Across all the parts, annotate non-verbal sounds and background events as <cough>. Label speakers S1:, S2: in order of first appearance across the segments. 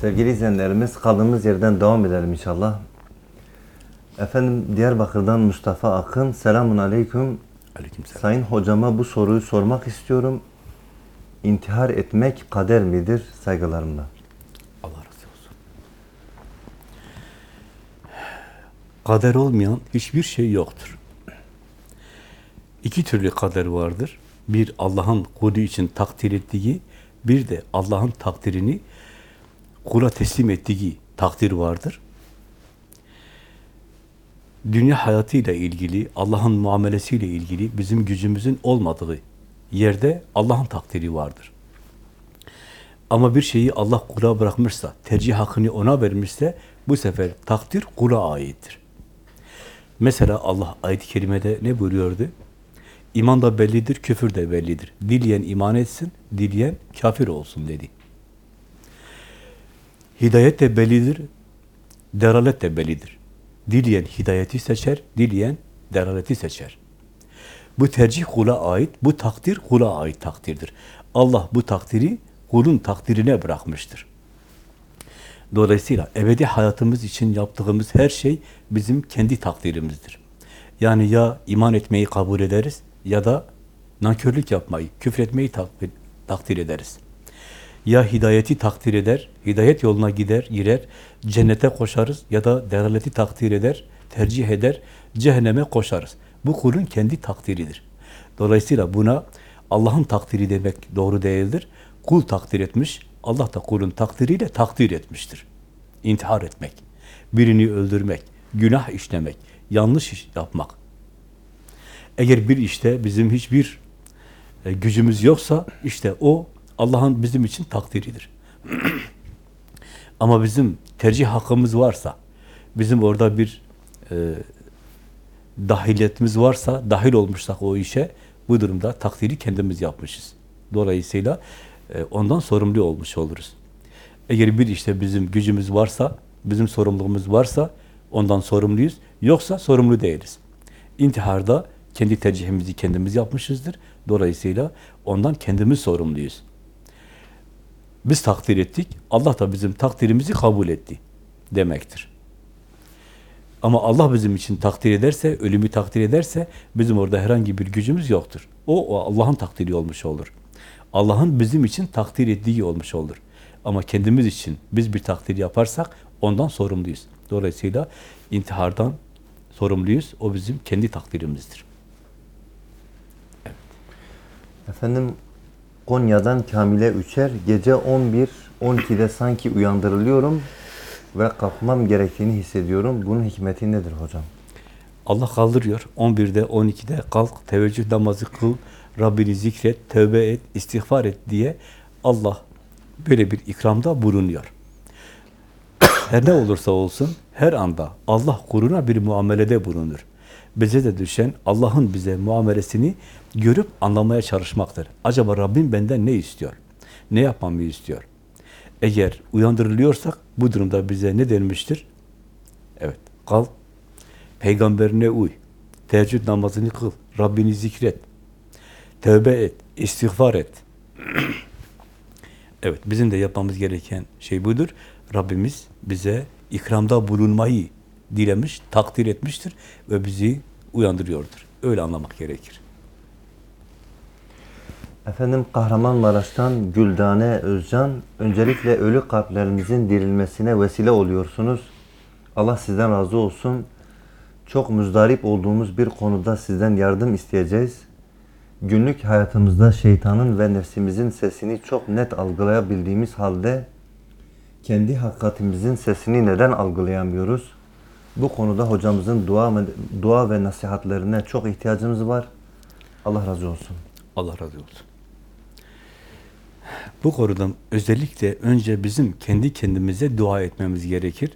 S1: Sevgili izleyenlerimiz kaldığımız yerden devam edelim inşallah. Efendim Diyarbakır'dan Mustafa Akın. Selamun Aleyküm.
S2: Aleykümselam.
S1: Sayın hocama bu soruyu sormak istiyorum. İntihar etmek kader midir? Saygılarımla.
S2: Allah razı olsun. Kader olmayan hiçbir şey yoktur. İki türlü kader vardır. Bir Allah'ın kulu için takdir ettiği, bir de Allah'ın takdirini kula teslim ettiği takdir vardır. Dünya hayatıyla ilgili, Allah'ın muamelesiyle ilgili bizim gücümüzün olmadığı yerde Allah'ın takdiri vardır. Ama bir şeyi Allah kula bırakmışsa, tercih hakkını ona vermişse, bu sefer takdir kula aittir. Mesela Allah ayet-i kerimede ne buyuruyordu? İman da bellidir, küfür de bellidir. Dileyen iman etsin, dileyen kafir olsun dedi. Hidayet de bellidir, delalet de bellidir. Dileyen hidayeti seçer, dileyen delaleti seçer. Bu tercih kula ait, bu takdir kula ait takdirdir. Allah bu takdiri kulun takdirine bırakmıştır. Dolayısıyla ebedi hayatımız için yaptığımız her şey bizim kendi takdirimizdir. Yani ya iman etmeyi kabul ederiz ya da nankörlük yapmayı, küfretmeyi takdir ederiz. Ya hidayeti takdir eder, hidayet yoluna gider, girer, cennete koşarız ya da delaleti takdir eder, tercih eder, cehenneme koşarız. Bu kulun kendi takdiridir. Dolayısıyla buna Allah'ın takdiri demek doğru değildir. Kul takdir etmiş, Allah da kulun takdiriyle takdir etmiştir. İntihar etmek, birini öldürmek, günah işlemek, yanlış iş yapmak. Eğer bir işte bizim hiçbir e, gücümüz yoksa işte o Allah'ın bizim için takdiridir. <clears throat> Ama bizim tercih hakkımız varsa, bizim orada bir e, dahiliyetimiz varsa, dahil olmuşsak o işe, bu durumda takdiri kendimiz yapmışız. Dolayısıyla e, ondan sorumlu olmuş oluruz. Eğer bir işte bizim gücümüz varsa, bizim sorumluluğumuz varsa ondan sorumluyuz. Yoksa sorumlu değiliz. İntiharda kendi tercihimizi kendimiz yapmışızdır. Dolayısıyla ondan kendimiz sorumluyuz. Biz takdir ettik, Allah da bizim takdirimizi kabul etti demektir. Ama Allah bizim için takdir ederse, ölümü takdir ederse bizim orada herhangi bir gücümüz yoktur. O, o Allah'ın takdiri olmuş olur. Allah'ın bizim için takdir ettiği olmuş olur. Ama kendimiz için biz bir takdir yaparsak ondan sorumluyuz. Dolayısıyla intihardan sorumluyuz. O bizim kendi takdirimizdir.
S1: Efendim Konya'dan Kamile Üçer. Gece 11-12'de sanki uyandırılıyorum ve kalkmam gerektiğini hissediyorum. Bunun hikmeti nedir hocam?
S2: Allah kaldırıyor. 11'de, 12'de kalk, teveccüh namazı kıl, Rabbini zikret, tövbe et, istiğfar et diye Allah böyle bir ikramda bulunuyor. Her ne olursa olsun her anda Allah kuluna bir muamelede bulunur. Bize de düşen Allah'ın bize muamelesini görüp anlamaya çalışmaktır. Acaba Rabbim benden ne istiyor? Ne yapmamı istiyor? Eğer uyandırılıyorsak bu durumda bize ne denmiştir? Evet, kalk, peygamberine uy, teheccüd namazını kıl, Rabbini zikret, tövbe et, istiğfar et. <clears throat> evet, bizim de yapmamız gereken şey budur. Rabbimiz bize ikramda bulunmayı dilemiş, takdir etmiştir ve bizi uyandırıyordur. Öyle anlamak gerekir.
S1: Efendim Kahramanmaraş'tan Güldane Özcan, öncelikle ölü kalplerimizin dirilmesine vesile oluyorsunuz. Allah sizden razı olsun. Çok müzdarip olduğumuz bir konuda sizden yardım isteyeceğiz. Günlük hayatımızda şeytanın ve nefsimizin sesini çok net algılayabildiğimiz halde kendi hakikatimizin sesini neden algılayamıyoruz? Bu konuda hocamızın dua, dua ve nasihatlerine çok ihtiyacımız var. Allah razı olsun.
S2: Allah razı olsun. Bu konuda özellikle önce bizim kendi kendimize dua etmemiz gerekir.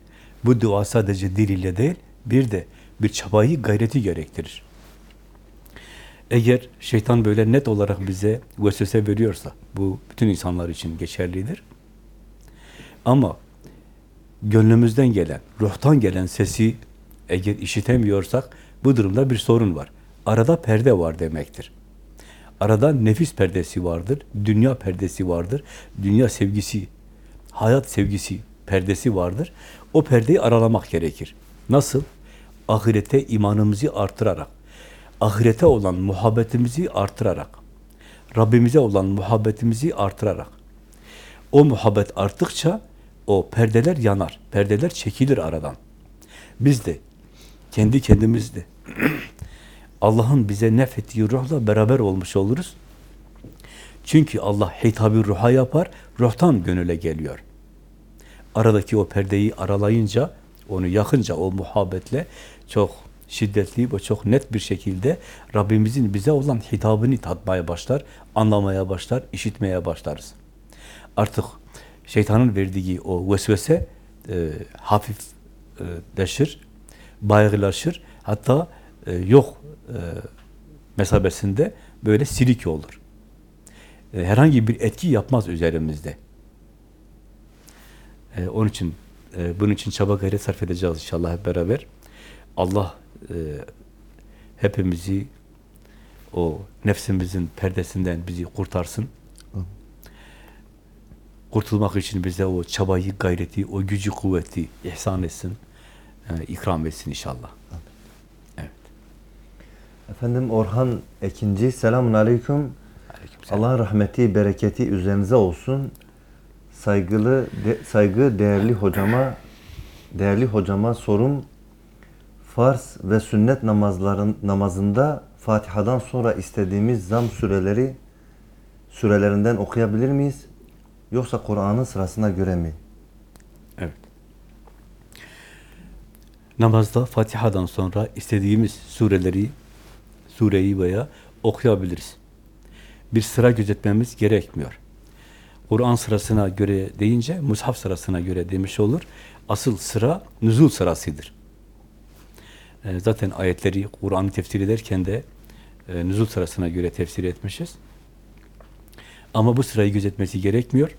S2: Bu dua sadece dil ile değil, bir de bir çabayı, gayreti gerektirir. Eğer şeytan böyle net olarak bize vesvese veriyorsa, bu bütün insanlar için geçerlidir. Ama gönlümüzden gelen, ruhtan gelen sesi eğer işitemiyorsak, bu durumda bir sorun var. Arada perde var demektir. Arada nefis perdesi vardır, dünya perdesi vardır, dünya sevgisi, hayat sevgisi perdesi vardır. O perdeyi aralamak gerekir. Nasıl? Ahirete imanımızı artırarak, ahirete olan muhabbetimizi artırarak, Rabbimize olan muhabbetimizi artırarak. O muhabbet arttıkça o perdeler yanar, perdeler çekilir aradan. Biz de kendi kendimizde <clears throat> Allah'ın bize nefettiği ruhla beraber olmuş oluruz. Çünkü Allah hitabı ruha yapar, ruhtan gönüle geliyor. Aradaki o perdeyi aralayınca, onu yakınca o muhabbetle çok şiddetli ve çok net bir şekilde Rabbimizin bize olan hitabını tatmaya başlar, anlamaya başlar, işitmeye başlarız. Artık şeytanın verdiği o vesvese e, hafif deşir, baygılaşır, hatta e, yok e, mesabesinde böyle silik olur. E, herhangi bir etki yapmaz üzerimizde. E, onun için e, bunun için çaba gayret sarf edeceğiz inşallah hep beraber. Allah e, hepimizi o nefsimizin perdesinden bizi kurtarsın. Kurtulmak için bize o çabayı, gayreti, o gücü, kuvveti ihsan etsin, e, ikram etsin inşallah.
S1: Efendim Orhan Ekinci, selamun aleyküm.
S2: Aleykümselam.
S1: Allah'ın rahmeti, bereketi üzerinize olsun. Saygılı, de- saygı değerli hocama, değerli hocama sorum. Farz ve sünnet namazların namazında Fatiha'dan sonra istediğimiz zam süreleri sürelerinden okuyabilir miyiz? Yoksa Kur'an'ın sırasına göre mi?
S2: Evet. Namazda Fatiha'dan sonra istediğimiz sureleri, sureyi veya okuyabiliriz. Bir sıra gözetmemiz gerekmiyor. Kur'an sırasına göre deyince, mushaf sırasına göre demiş olur. Asıl sıra nüzul sırasıdır. Ee, zaten ayetleri Kur'an'ı tefsir ederken de e, nüzul sırasına göre tefsir etmişiz. Ama bu sırayı gözetmesi gerekmiyor.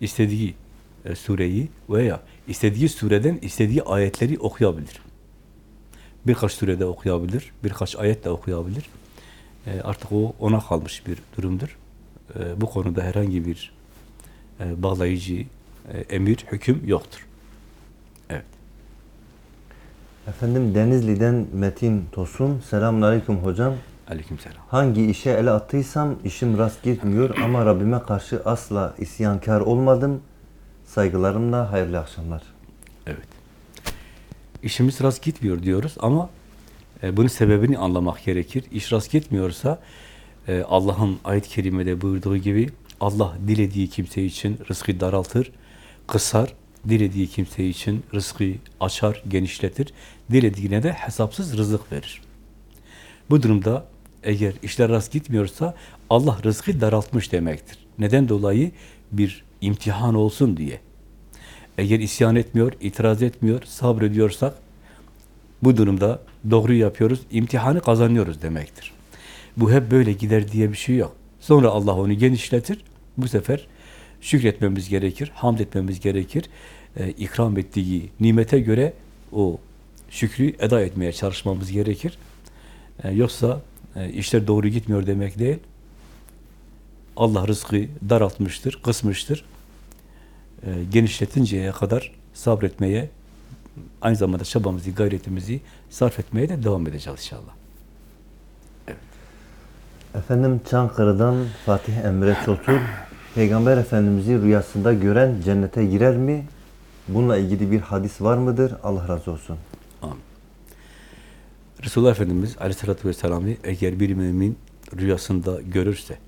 S2: İstediği e, sureyi veya istediği sureden istediği ayetleri okuyabilir. Birkaç surede okuyabilir, birkaç ayet de okuyabilir. E, artık o ona kalmış bir durumdur. E, bu konuda herhangi bir e, bağlayıcı e, emir, hüküm yoktur. Evet.
S1: Efendim Denizli'den Metin Tosun, selamun aleyküm hocam.
S2: Aleykümselam.
S1: Hangi işe el attıysam işim rast gitmiyor ama Rabbime karşı asla isyankar olmadım. Saygılarımla hayırlı akşamlar.
S2: Evet. İşimiz rast gitmiyor diyoruz ama e, bunun sebebini anlamak gerekir. İş rast gitmiyorsa e, Allah'ın ayet-i kerimede buyurduğu gibi Allah dilediği kimse için rızkı daraltır, kısar, dilediği kimse için rızkı açar, genişletir, dilediğine de hesapsız rızık verir. Bu durumda eğer işler rast gitmiyorsa Allah rızkı daraltmış demektir. Neden dolayı? Bir imtihan olsun diye. Eğer isyan etmiyor, itiraz etmiyor, sabrediyorsak bu durumda doğru yapıyoruz, imtihanı kazanıyoruz demektir. Bu hep böyle gider diye bir şey yok. Sonra Allah onu genişletir. Bu sefer şükretmemiz gerekir, hamd etmemiz gerekir. Ee, ikram ettiği nimete göre o şükrü eda etmeye çalışmamız gerekir. Ee, yoksa e, işler doğru gitmiyor demek değil. Allah rızkı daraltmıştır, kısmıştır. Ee, genişletinceye kadar sabretmeye, aynı zamanda çabamızı, gayretimizi sarf etmeye de devam edeceğiz inşallah.
S1: Efendim Çankırı'dan Fatih Emre Çotur, Peygamber Efendimiz'i rüyasında gören cennete girer mi? Bununla ilgili bir hadis var mıdır? Allah razı olsun.
S2: Amin. Resulullah Efendimiz Aleyhisselatü Vesselam'ı eğer bir mümin rüyasında görürse,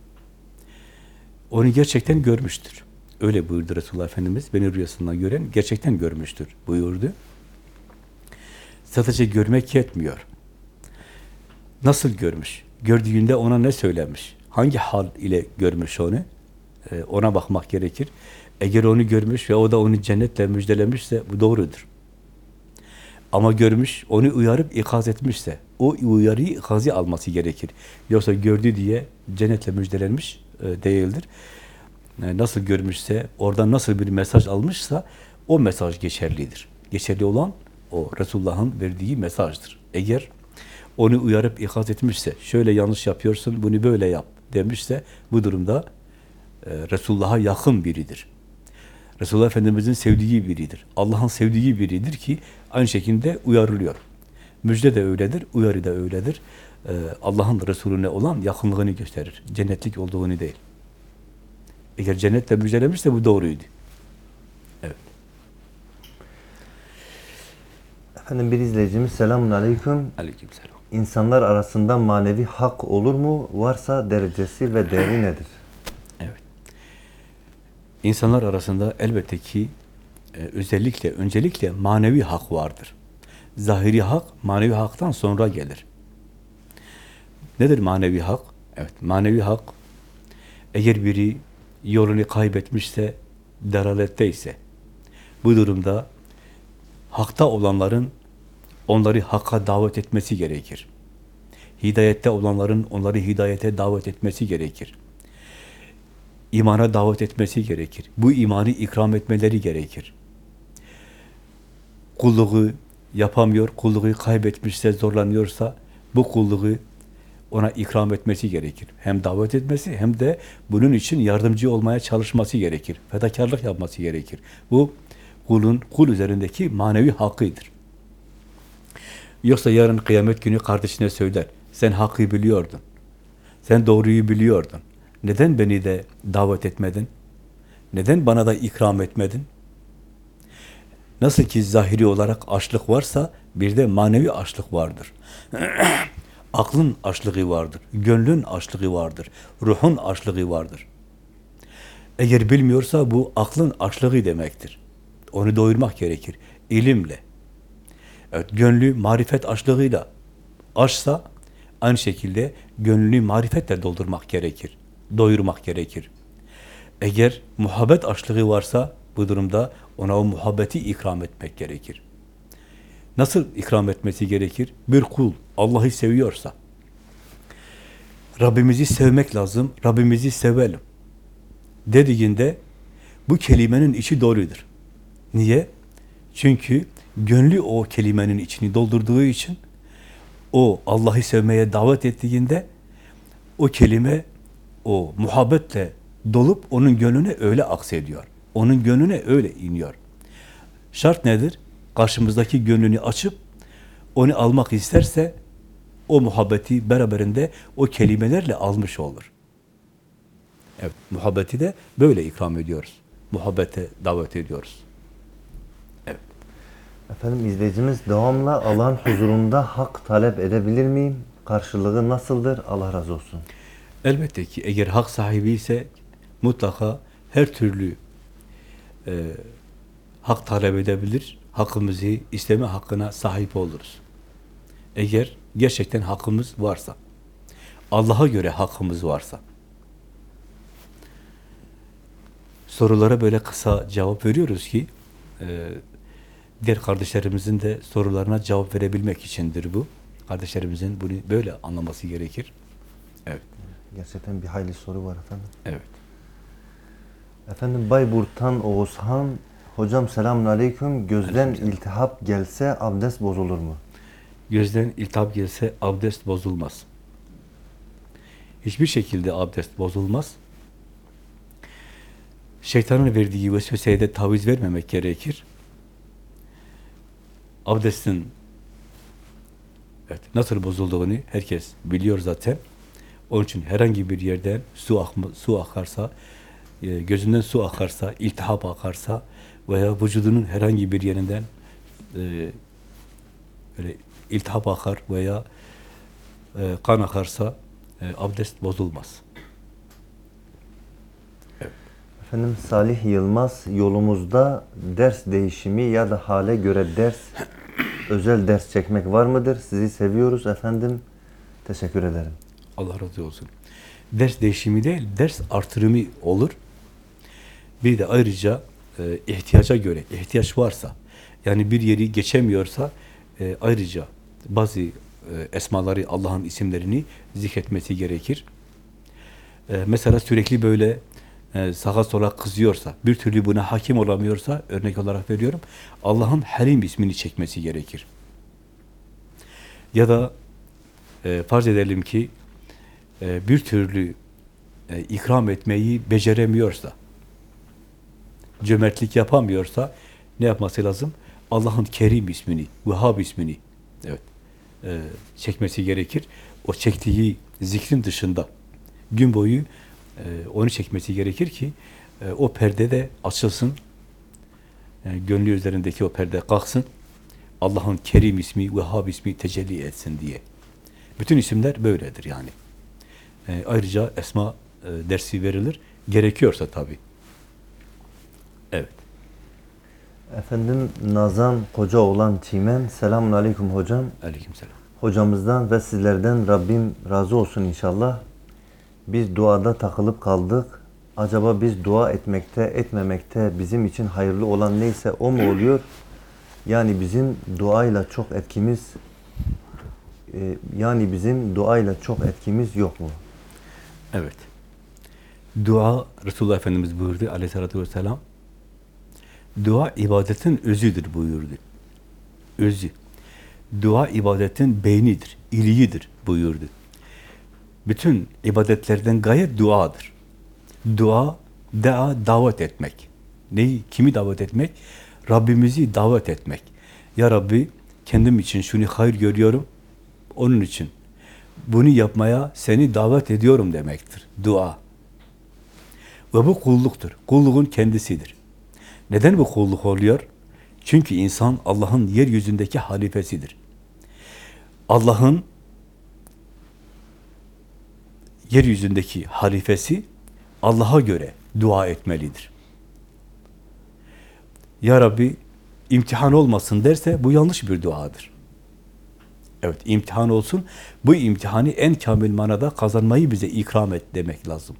S2: onu gerçekten görmüştür. Öyle buyurdu Resulullah Efendimiz, beni rüyasında gören gerçekten görmüştür buyurdu. Sadece görmek yetmiyor. Nasıl görmüş? Gördüğünde ona ne söylemiş? Hangi hal ile görmüş onu? Ee, ona bakmak gerekir. Eğer onu görmüş ve o da onu cennetle müjdelemişse bu doğrudur. Ama görmüş, onu uyarıp ikaz etmişse, o uyarıyı ikazı alması gerekir. Yoksa gördü diye cennetle müjdelenmiş e, değildir. E, nasıl görmüşse, oradan nasıl bir mesaj almışsa, o mesaj geçerlidir. Geçerli olan o Resulullah'ın verdiği mesajdır. Eğer onu uyarıp ikaz etmişse, şöyle yanlış yapıyorsun, bunu böyle yap demişse, bu durumda e, Resulullah'a yakın biridir. Resulullah Efendimiz'in sevdiği biridir. Allah'ın sevdiği biridir ki aynı şekilde uyarılıyor. Müjde de öyledir, uyarı da öyledir. Ee, Allah'ın Resulüne olan yakınlığını gösterir. Cennetlik olduğunu değil. Eğer cennetle müjdelemişse bu doğruydu. Evet.
S1: Efendim bir izleyicimiz selamun aleyküm.
S2: Aleykümselam.
S1: İnsanlar arasında manevi hak olur mu? Varsa derecesi ve değeri nedir?
S2: Evet. İnsanlar arasında elbette ki e, özellikle, öncelikle manevi hak vardır. Zahiri hak, manevi haktan sonra gelir. Nedir manevi hak? Evet, manevi hak, eğer biri yolunu kaybetmişse, deraletteyse, bu durumda hakta olanların onları hakka davet etmesi gerekir. Hidayette olanların onları hidayete davet etmesi gerekir imana davet etmesi gerekir. Bu imanı ikram etmeleri gerekir. Kulluğu yapamıyor, kulluğu kaybetmişse, zorlanıyorsa bu kulluğu ona ikram etmesi gerekir. Hem davet etmesi hem de bunun için yardımcı olmaya çalışması gerekir. Fedakarlık yapması gerekir. Bu kulun kul üzerindeki manevi hakkıdır. Yoksa yarın kıyamet günü kardeşine söyler. Sen hakkı biliyordun. Sen doğruyu biliyordun. Neden beni de davet etmedin? Neden bana da ikram etmedin? Nasıl ki zahiri olarak açlık varsa bir de manevi açlık vardır. <clears throat> Aklın açlığı vardır, gönlün açlığı vardır, ruhun açlığı vardır. Eğer bilmiyorsa bu aklın açlığı demektir. Onu doyurmak gerekir, ilimle. Evet, gönlü marifet açlığıyla açsa aynı şekilde gönlünü marifetle doldurmak gerekir doyurmak gerekir. Eğer muhabbet açlığı varsa bu durumda ona o muhabbeti ikram etmek gerekir. Nasıl ikram etmesi gerekir? Bir kul Allah'ı seviyorsa Rabbimizi sevmek lazım, Rabbimizi sevelim dediğinde bu kelimenin içi doludur. Niye? Çünkü gönlü o kelimenin içini doldurduğu için o Allah'ı sevmeye davet ettiğinde o kelime o muhabbetle dolup onun gönlüne öyle aksediyor. Onun gönlüne öyle iniyor. Şart nedir? Karşımızdaki gönlünü açıp onu almak isterse o muhabbeti beraberinde o kelimelerle almış olur. Evet, muhabbeti de böyle ikram ediyoruz. Muhabbete davet ediyoruz. Evet.
S1: Efendim izleyicimiz devamlı Allah'ın huzurunda hak talep edebilir miyim? Karşılığı nasıldır? Allah razı olsun.
S2: Elbette ki eğer hak sahibi ise mutlaka her türlü e, hak talep edebilir. Hakkımızı isteme hakkına sahip oluruz. Eğer gerçekten hakkımız varsa, Allah'a göre hakkımız varsa. Sorulara böyle kısa cevap veriyoruz ki e, diğer kardeşlerimizin de sorularına cevap verebilmek içindir bu. Kardeşlerimizin bunu böyle anlaması gerekir. Evet.
S1: Gerçekten bir hayli soru var efendim.
S2: Evet.
S1: Efendim Bayburt'tan Oğuzhan. Hocam selamun aleyküm. Gözden
S2: Aleykümselam.
S1: iltihap gelse abdest bozulur mu?
S2: Gözden iltihap gelse abdest bozulmaz. Hiçbir şekilde abdest bozulmaz. Şeytanın verdiği vesveseye de taviz vermemek gerekir. Abdestin evet, nasıl bozulduğunu herkes biliyor zaten. Onun için herhangi bir yerden su akma, su akarsa, e, gözünden su akarsa, iltihap akarsa veya vücudunun herhangi bir yerinden e, böyle iltihap akar veya e, kan akarsa e, abdest bozulmaz.
S1: Efendim Salih Yılmaz yolumuzda ders değişimi ya da hale göre ders <coughs> özel ders çekmek var mıdır? Sizi seviyoruz efendim. Teşekkür ederim.
S2: Allah razı olsun. Ders değişimi değil, ders artırımı olur. Bir de ayrıca e, ihtiyaca göre, ihtiyaç varsa, yani bir yeri geçemiyorsa e, ayrıca bazı e, esmaları, Allah'ın isimlerini zikretmesi gerekir. E, mesela sürekli böyle sağa sola kızıyorsa, bir türlü buna hakim olamıyorsa, örnek olarak veriyorum, Allah'ın Halim ismini çekmesi gerekir. Ya da farz edelim ki bir türlü ikram etmeyi beceremiyorsa, cömertlik yapamıyorsa ne yapması lazım? Allah'ın Kerim ismini, Vehhab ismini evet, e, çekmesi gerekir. O çektiği zikrin dışında gün boyu e, onu çekmesi gerekir ki e, o perde de açılsın. Yani gönlü üzerindeki o perde kalksın. Allah'ın Kerim ismi, Vehhab ismi tecelli etsin diye. Bütün isimler böyledir yani. E, ayrıca esma e, dersi verilir. Gerekiyorsa tabii. Evet.
S1: Efendim Nazan Koca olan Çimen. Selamun Aleyküm hocam.
S2: Aleykümselam.
S1: Hocamızdan ve sizlerden Rabbim razı olsun inşallah. Biz duada takılıp kaldık. Acaba biz dua etmekte, etmemekte bizim için hayırlı olan neyse o mu oluyor? Yani bizim duayla çok etkimiz e, yani bizim duayla çok etkimiz yok mu?
S2: Evet. Dua, Resulullah Efendimiz buyurdu aleyhissalatü vesselam. Dua ibadetin özüdür buyurdu. Özü. Dua ibadetin beynidir, iliğidir buyurdu. Bütün ibadetlerden gayet duadır. Dua, dua davet etmek. Neyi, kimi davet etmek? Rabbimizi davet etmek. Ya Rabbi, kendim için şunu hayır görüyorum, onun için bunu yapmaya seni davet ediyorum demektir. Dua. Ve bu kulluktur. Kulluğun kendisidir. Neden bu kulluk oluyor? Çünkü insan Allah'ın yeryüzündeki halifesidir. Allah'ın yeryüzündeki halifesi Allah'a göre dua etmelidir. Ya Rabbi imtihan olmasın derse bu yanlış bir duadır. Evet imtihan olsun. Bu imtihanı en kamil manada kazanmayı bize ikram et demek lazım.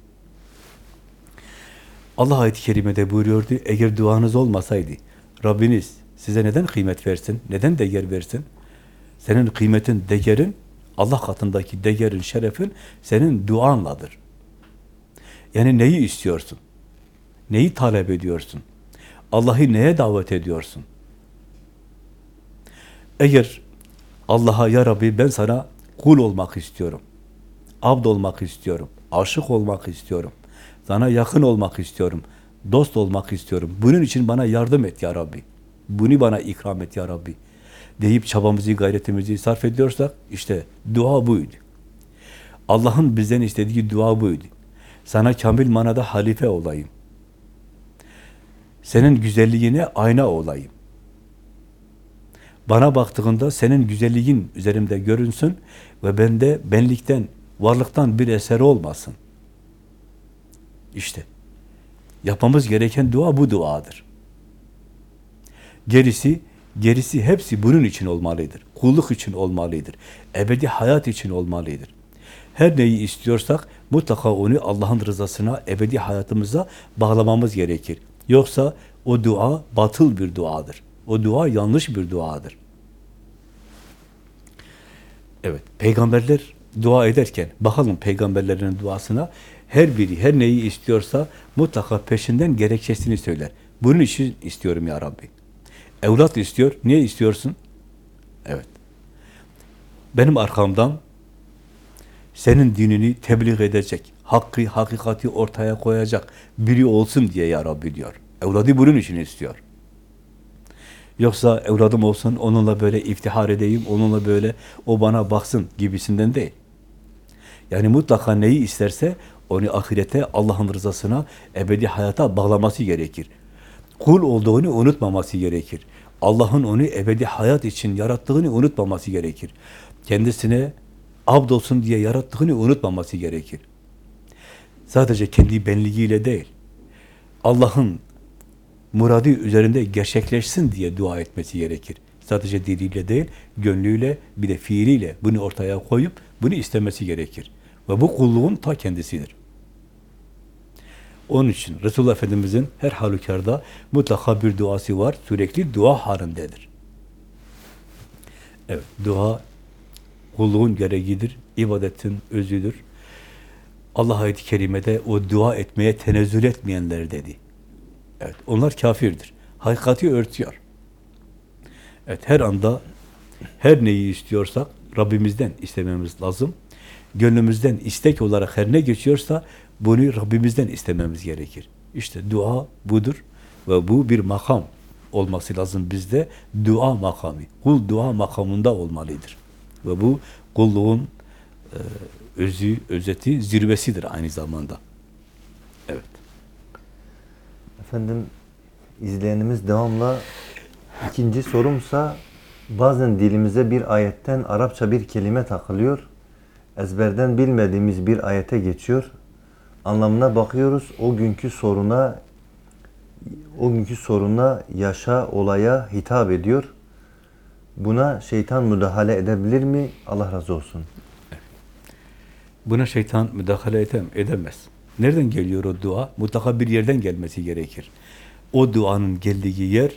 S2: Allah ayet-i kerimede buyuruyordu. Eğer duanız olmasaydı Rabbiniz size neden kıymet versin? Neden değer versin? Senin kıymetin, değerin Allah katındaki değerin, şerefin senin duanladır. Yani neyi istiyorsun? Neyi talep ediyorsun? Allah'ı neye davet ediyorsun? Eğer Allah'a ya Rabbi ben sana kul olmak istiyorum. Abd olmak istiyorum. Aşık olmak istiyorum. Sana yakın olmak istiyorum. Dost olmak istiyorum. Bunun için bana yardım et ya Rabbi. Bunu bana ikram et ya Rabbi. Deyip çabamızı, gayretimizi sarf ediyorsak işte dua buydu. Allah'ın bizden istediği dua buydu. Sana kamil manada halife olayım. Senin güzelliğine ayna olayım. Bana baktığında senin güzelliğin üzerimde görünsün ve bende benlikten, varlıktan bir eser olmasın. İşte yapmamız gereken dua bu duadır. Gerisi, gerisi hepsi bunun için olmalıdır. Kulluk için olmalıdır. Ebedi hayat için olmalıdır. Her neyi istiyorsak mutlaka onu Allah'ın rızasına, ebedi hayatımıza bağlamamız gerekir. Yoksa o dua batıl bir duadır. O dua yanlış bir duadır. Evet, peygamberler dua ederken, bakalım peygamberlerin duasına, her biri her neyi istiyorsa mutlaka peşinden gerekçesini söyler. Bunun için istiyorum ya Rabbi. Evlat istiyor, niye istiyorsun? Evet. Benim arkamdan senin dinini tebliğ edecek, hakkı, hakikati ortaya koyacak biri olsun diye ya Rabbi diyor. Evladı bunun için istiyor. Yoksa evladım olsun, onunla böyle iftihar edeyim, onunla böyle o bana baksın gibisinden değil. Yani mutlaka neyi isterse onu ahirete, Allah'ın rızasına, ebedi hayata bağlaması gerekir. Kul olduğunu unutmaması gerekir. Allah'ın onu ebedi hayat için yarattığını unutmaması gerekir. Kendisine abd olsun diye yarattığını unutmaması gerekir. Sadece kendi benliğiyle değil, Allah'ın muradı üzerinde gerçekleşsin diye dua etmesi gerekir. Sadece diliyle değil, gönlüyle, bir de fiiliyle bunu ortaya koyup bunu istemesi gerekir. Ve bu kulluğun ta kendisidir. Onun için Resulullah Efendimiz'in her halükarda mutlaka bir duası var. Sürekli dua halindedir. Evet, dua kulluğun gereğidir, ibadetin özüdür. Allah ayet-i kerimede o dua etmeye tenezzül etmeyenler dedi. Evet, onlar kafirdir. Hakikati örtüyor. Evet, her anda her neyi istiyorsak Rabbimizden istememiz lazım. Gönlümüzden istek olarak her ne geçiyorsa bunu Rabbimizden istememiz gerekir. İşte dua budur. Ve bu bir makam olması lazım bizde. Dua makamı. Kul dua makamında olmalıdır. Ve bu kulluğun e, özü, özeti, zirvesidir aynı zamanda. Evet.
S1: Efendim izleyenimiz devamla ikinci sorumsa bazen dilimize bir ayetten Arapça bir kelime takılıyor. Ezberden bilmediğimiz bir ayete geçiyor. Anlamına bakıyoruz. O günkü soruna o günkü soruna, yaşa, olaya hitap ediyor. Buna şeytan müdahale edebilir mi? Allah razı olsun.
S2: Buna şeytan müdahale edem, edemez. Nereden geliyor o dua? Mutlaka bir yerden gelmesi gerekir. O duanın geldiği yer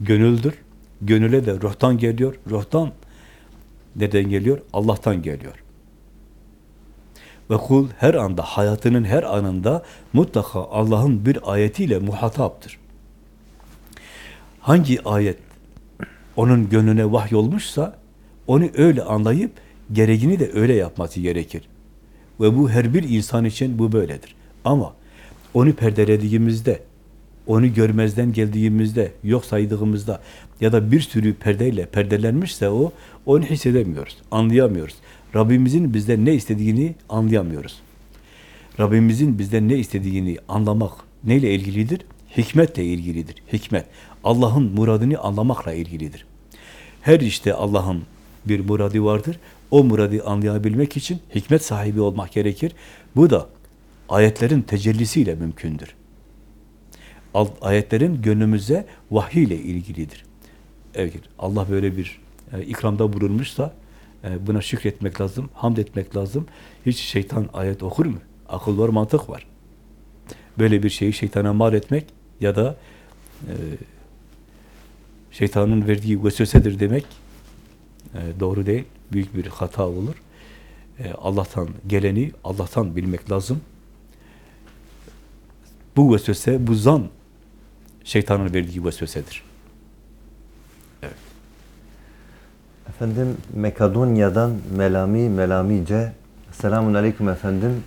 S2: gönüldür. Gönüle de ruhtan geliyor. Ruhtan nereden geliyor? Allah'tan geliyor. Ve kul her anda, hayatının her anında mutlaka Allah'ın bir ayetiyle muhataptır. Hangi ayet onun gönlüne vahyolmuşsa onu öyle anlayıp gereğini de öyle yapması gerekir. Ve bu her bir insan için bu böyledir. Ama onu perdelediğimizde, onu görmezden geldiğimizde, yok saydığımızda ya da bir sürü perdeyle perdelenmişse o, onu hissedemiyoruz, anlayamıyoruz. Rabbimizin bizden ne istediğini anlayamıyoruz. Rabbimizin bizden ne istediğini anlamak neyle ilgilidir? Hikmetle ilgilidir. Hikmet. Allah'ın muradını anlamakla ilgilidir. Her işte Allah'ın bir muradı vardır. O muradı anlayabilmek için hikmet sahibi olmak gerekir. Bu da ayetlerin tecellisiyle mümkündür. Ayetlerin gönlümüze vahiy ile ilgilidir. Evet, Allah böyle bir e, ikramda bulunmuşsa buna şükretmek lazım, hamd etmek lazım. Hiç şeytan ayet okur mu? Akıl var, mantık var. Böyle bir şeyi şeytana mal etmek ya da e, şeytanın verdiği vesvesedir demek e, doğru değil. Büyük bir hata olur. E, Allah'tan geleni Allah'tan bilmek lazım. Bu vesvese, bu zan şeytanın verdiği vesvesedir.
S1: Efendim Makedonya'dan Melami Melamice Selamun Aleyküm efendim.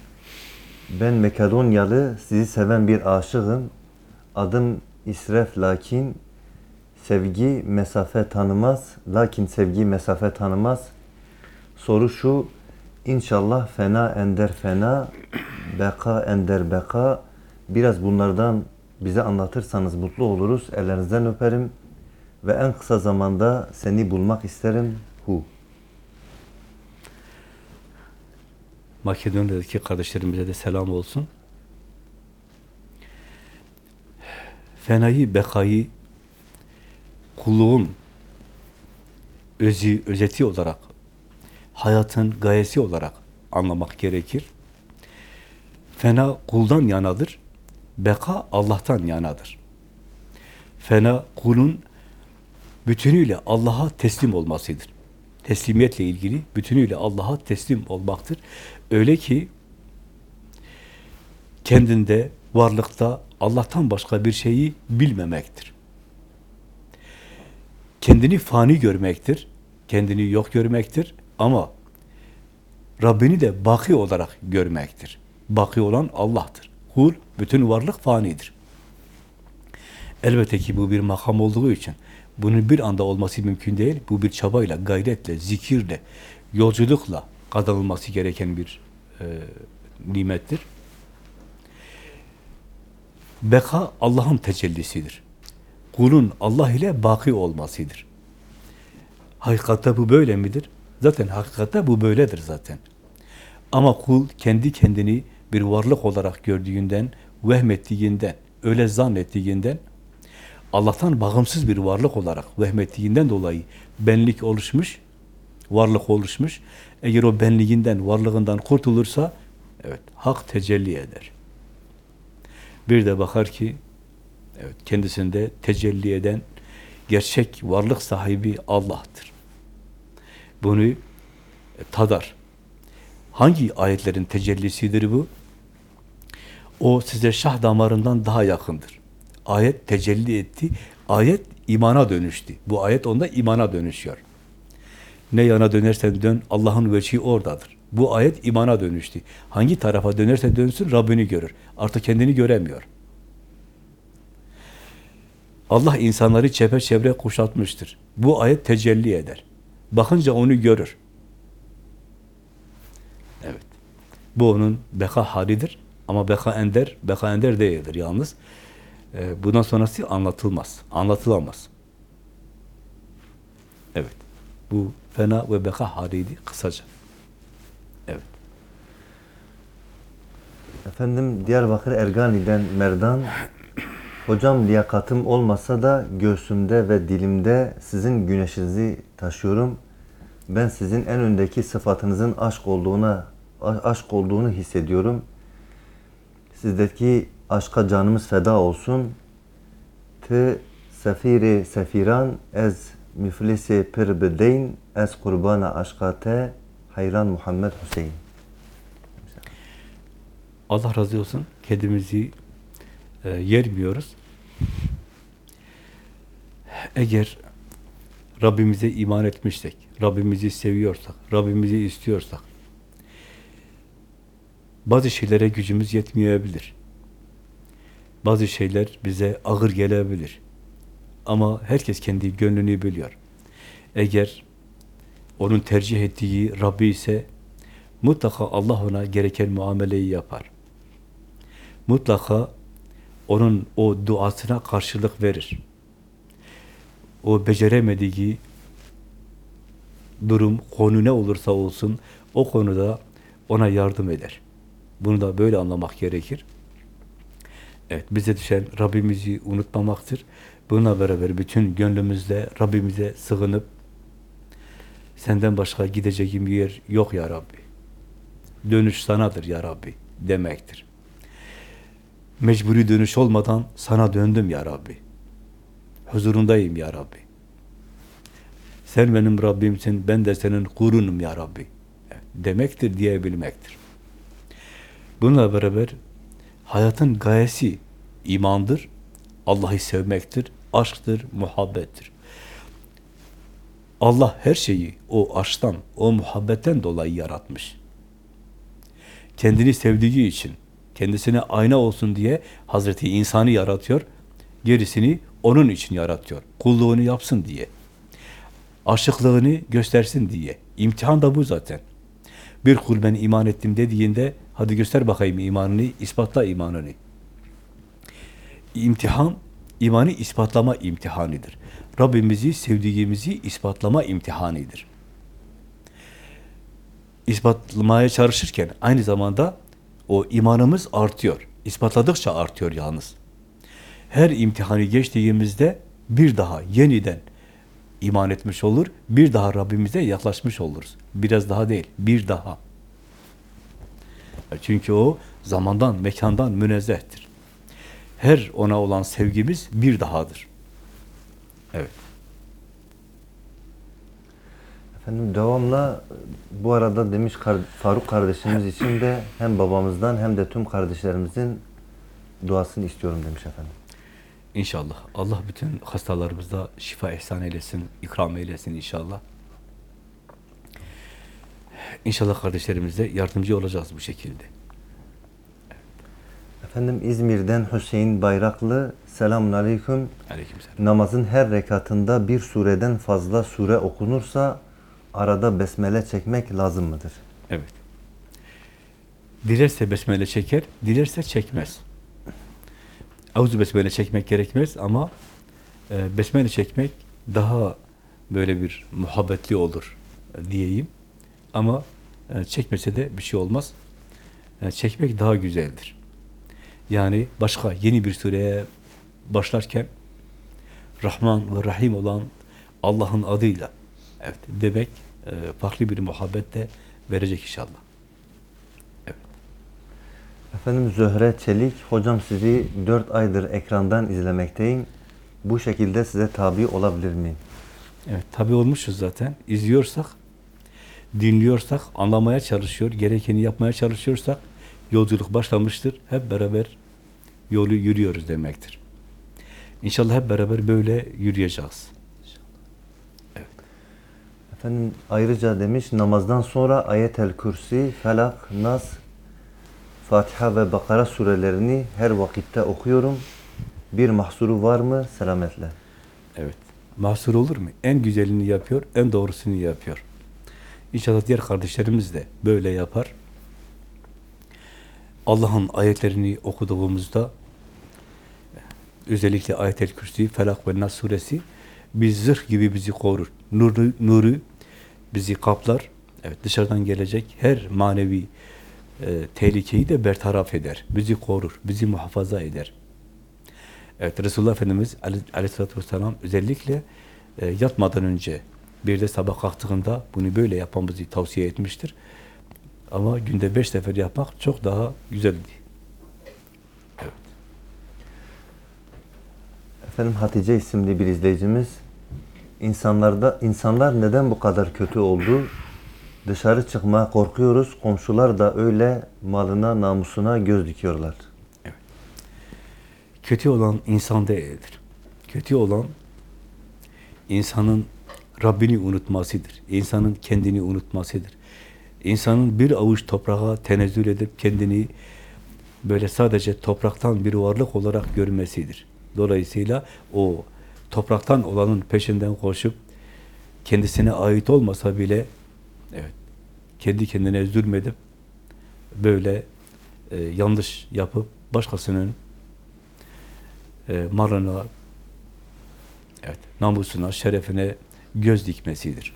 S1: Ben Makedonyalı sizi seven bir aşığım. Adım İsref lakin sevgi mesafe tanımaz. Lakin sevgi mesafe tanımaz. Soru şu. İnşallah fena ender fena, beka ender beka. Biraz bunlardan bize anlatırsanız mutlu oluruz. Ellerinizden öperim. Ve en kısa zamanda seni bulmak isterim. Hu.
S2: Makedonya'daki kardeşlerimize de selam olsun. Fenayı, bekayı kulluğun özü, özeti olarak, hayatın gayesi olarak anlamak gerekir. Fena kuldan yanadır, beka Allah'tan yanadır. Fena kulun bütünüyle Allah'a teslim olmasıdır. Teslimiyetle ilgili bütünüyle Allah'a teslim olmaktır. Öyle ki kendinde, varlıkta Allah'tan başka bir şeyi bilmemektir. Kendini fani görmektir, kendini yok görmektir ama Rabbini de baki olarak görmektir. Baki olan Allah'tır. Kul, bütün varlık fanidir. Elbette ki bu bir makam olduğu için bunun bir anda olması mümkün değil. Bu bir çabayla, gayretle, zikirle, yolculukla kazanılması gereken bir e, nimettir. Beka Allah'ın tecellisidir. Kulun Allah ile baki olmasıdır. Hakikatte bu böyle midir? Zaten hakikatte bu böyledir zaten. Ama kul kendi kendini bir varlık olarak gördüğünden, vehmettiğinden, öyle zannettiğinden Allah'tan bağımsız bir varlık olarak vehmettiğinden dolayı benlik oluşmuş, varlık oluşmuş. Eğer o benliğinden, varlığından kurtulursa, evet, hak tecelli eder. Bir de bakar ki, evet, kendisinde tecelli eden gerçek varlık sahibi Allah'tır. Bunu e, tadar. Hangi ayetlerin tecellisidir bu? O size şah damarından daha yakındır. Ayet tecelli etti. Ayet imana dönüştü. Bu ayet onda imana dönüşüyor. Ne yana dönersen dön, Allah'ın veçhi oradadır. Bu ayet imana dönüştü. Hangi tarafa dönerse dönsün Rabbini görür. Artık kendini göremiyor. Allah insanları çepeçevre kuşatmıştır. Bu ayet tecelli eder. Bakınca onu görür. Evet. Bu onun beka halidir. Ama beka ender, beka ender değildir yalnız. Ee, bundan sonrası anlatılmaz. Anlatılamaz. Evet. Bu fena ve beka haliydi kısaca. Evet.
S1: Efendim Diyarbakır Ergani'den Merdan Hocam liyakatım olmasa da göğsümde ve dilimde sizin güneşinizi taşıyorum. Ben sizin en öndeki sıfatınızın aşk olduğuna aşk olduğunu hissediyorum. Sizdeki aşka canımız feda olsun. Te sefiri sefiran ez müflisi pir bedeyn ez kurbana aşkate hayran Muhammed Hüseyin.
S2: Allah razı olsun. Kendimizi e, yermiyoruz. Eğer Rabbimize iman etmişsek, Rabbimizi seviyorsak, Rabbimizi istiyorsak, bazı şeylere gücümüz yetmeyebilir. Bazı şeyler bize ağır gelebilir. Ama herkes kendi gönlünü biliyor. Eğer onun tercih ettiği Rabbi ise mutlaka Allah ona gereken muameleyi yapar. Mutlaka onun o duasına karşılık verir. O beceremediği durum, konu ne olursa olsun o konuda ona yardım eder. Bunu da böyle anlamak gerekir. Evet, bize düşen Rabbimizi unutmamaktır. Bununla beraber bütün gönlümüzle Rabbimize sığınıp senden başka gideceğim bir yer yok ya Rabbi. Dönüş sanadır ya Rabbi demektir. Mecburi dönüş olmadan sana döndüm ya Rabbi. Huzurundayım ya Rabbi. Sen benim Rabbimsin, ben de senin kulunum ya Rabbi. Demektir diyebilmektir. Bununla beraber hayatın gayesi imandır, Allah'ı sevmektir, aşktır, muhabbettir. Allah her şeyi o aşktan, o muhabbetten dolayı yaratmış. Kendini sevdiği için, kendisine ayna olsun diye Hazreti insanı yaratıyor, gerisini onun için yaratıyor. Kulluğunu yapsın diye. Aşıklığını göstersin diye. İmtihan da bu zaten. Bir kul ben iman ettim dediğinde, hadi göster bakayım imanını, ispatla imanını. İmtihan, imanı ispatlama imtihanıdır. Rabbimizi sevdiğimizi ispatlama imtihanıdır. İspatlamaya çalışırken aynı zamanda o imanımız artıyor. İspatladıkça artıyor yalnız. Her imtihanı geçtiğimizde bir daha yeniden iman etmiş olur, bir daha Rabbimize yaklaşmış oluruz. Biraz daha değil, bir daha. Çünkü o zamandan, mekandan münezzehtir. Her ona olan sevgimiz bir dahadır. Evet.
S1: Efendim devamla bu arada demiş Faruk kardeşimiz için de hem babamızdan hem de tüm kardeşlerimizin duasını istiyorum demiş efendim.
S2: İnşallah. Allah bütün hastalarımızda şifa ihsan eylesin, ikram eylesin inşallah. İnşallah kardeşlerimize yardımcı olacağız bu şekilde.
S1: Efendim İzmir'den Hüseyin Bayraklı selamun aleyküm.
S2: Aleykümselam.
S1: Namazın her rekatında bir sureden fazla sure okunursa arada besmele çekmek lazım mıdır?
S2: Evet. Dilerse besmele çeker, dilerse çekmez. Avuzu besmele çekmek gerekmez ama e, besmele çekmek daha böyle bir muhabbetli olur e, diyeyim. Ama e, çekmese de bir şey olmaz. E, çekmek daha güzeldir. Yani başka yeni bir sureye başlarken Rahman ve Rahim olan Allah'ın adıyla evet demek e, farklı bir muhabbet de verecek inşallah.
S1: Efendim Zöhre Çelik, hocam sizi 4 aydır ekrandan izlemekteyim. Bu şekilde size tabi olabilir miyim?
S2: Evet, tabi olmuşuz zaten. İzliyorsak, dinliyorsak, anlamaya çalışıyor, gerekeni yapmaya çalışıyorsak yolculuk başlamıştır. Hep beraber yolu yürüyoruz demektir. İnşallah hep beraber böyle yürüyeceğiz.
S1: Efendim ayrıca demiş namazdan sonra Ayetel Kürsi, Felak, Nas, Fatiha ve Bakara surelerini her vakitte okuyorum. Bir mahsuru var mı? Selametle.
S2: Evet. Mahsur olur mu? En güzelini yapıyor, en doğrusunu yapıyor. İnşallah diğer kardeşlerimiz de böyle yapar. Allah'ın ayetlerini okuduğumuzda özellikle Ayet-el Kürsi, Felak ve Nas suresi bir zırh gibi bizi korur. Nuru, nuru bizi kaplar. Evet dışarıdan gelecek her manevi e, tehlikeyi de bertaraf eder. Bizi korur, bizi muhafaza eder. Evet Resulullah Efendimiz aley- aleyhissalatü vesselam özellikle e, yatmadan önce bir de sabah kalktığında bunu böyle yapmamızı tavsiye etmiştir. Ama günde beş sefer yapmak çok daha güzeldi.
S1: Efendim Hatice isimli bir izleyicimiz insanlarda insanlar neden bu kadar kötü oldu? Dışarı çıkmaya korkuyoruz. Komşular da öyle malına, namusuna göz dikiyorlar.
S2: Kötü olan insan değildir. Kötü olan insanın Rabbini unutmasıdır. İnsanın kendini unutmasıdır. İnsanın bir avuç toprağa tenezzül edip kendini böyle sadece topraktan bir varlık olarak görmesidir. Dolayısıyla o topraktan olanın peşinden koşup kendisine ait olmasa bile evet kendi kendine zulmedip böyle e, yanlış yapıp başkasının e, malına, evet, namusuna, şerefine göz dikmesidir.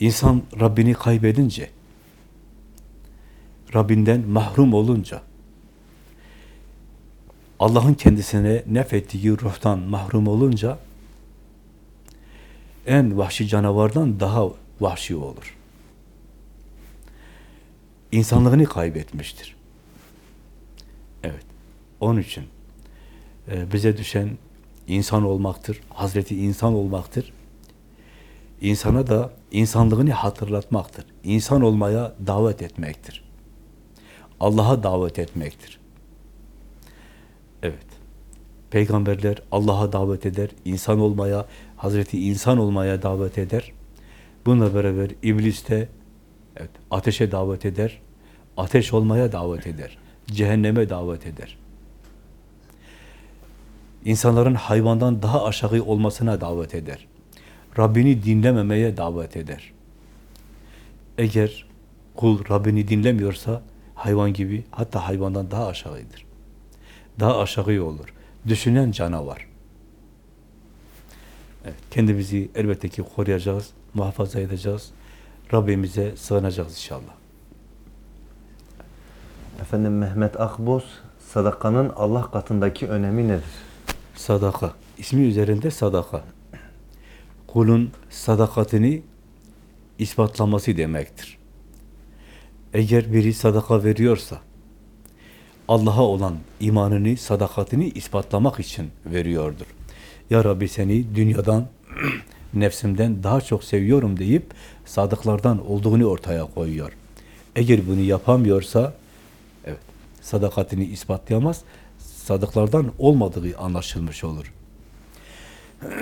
S2: İnsan Rabbini kaybedince, Rabbinden mahrum olunca, Allah'ın kendisine nefettiği ruhtan mahrum olunca, en vahşi canavardan daha vahşi olur. İnsanlığını kaybetmiştir. Evet. Onun için e, bize düşen insan olmaktır. Hazreti insan olmaktır. İnsana da insanlığını hatırlatmaktır. İnsan olmaya davet etmektir. Allah'a davet etmektir. Evet. Peygamberler Allah'a davet eder, insan olmaya, Hazreti insan olmaya davet eder. Bununla beraber iblis de evet, ateşe davet eder, ateş olmaya davet eder, cehenneme davet eder. İnsanların hayvandan daha aşağı olmasına davet eder. Rabbini dinlememeye davet eder. Eğer kul Rabbini dinlemiyorsa hayvan gibi hatta hayvandan daha aşağıdır. Daha aşağı olur. Düşünen canavar. Evet, kendimizi elbette ki koruyacağız, muhafaza edeceğiz. Rabbimize sığınacağız inşallah.
S1: Efendim Mehmet Akboz, sadakanın Allah katındaki önemi nedir?
S2: Sadaka. İsmi üzerinde sadaka. Kulun sadakatini ispatlaması demektir. Eğer biri sadaka veriyorsa, Allah'a olan imanını, sadakatini ispatlamak için veriyordur. Ya Rabbi seni dünyadan, <clears throat> nefsimden daha çok seviyorum deyip sadıklardan olduğunu ortaya koyuyor. Eğer bunu yapamıyorsa, evet, sadakatini ispatlayamaz, sadıklardan olmadığı anlaşılmış olur. <clears throat>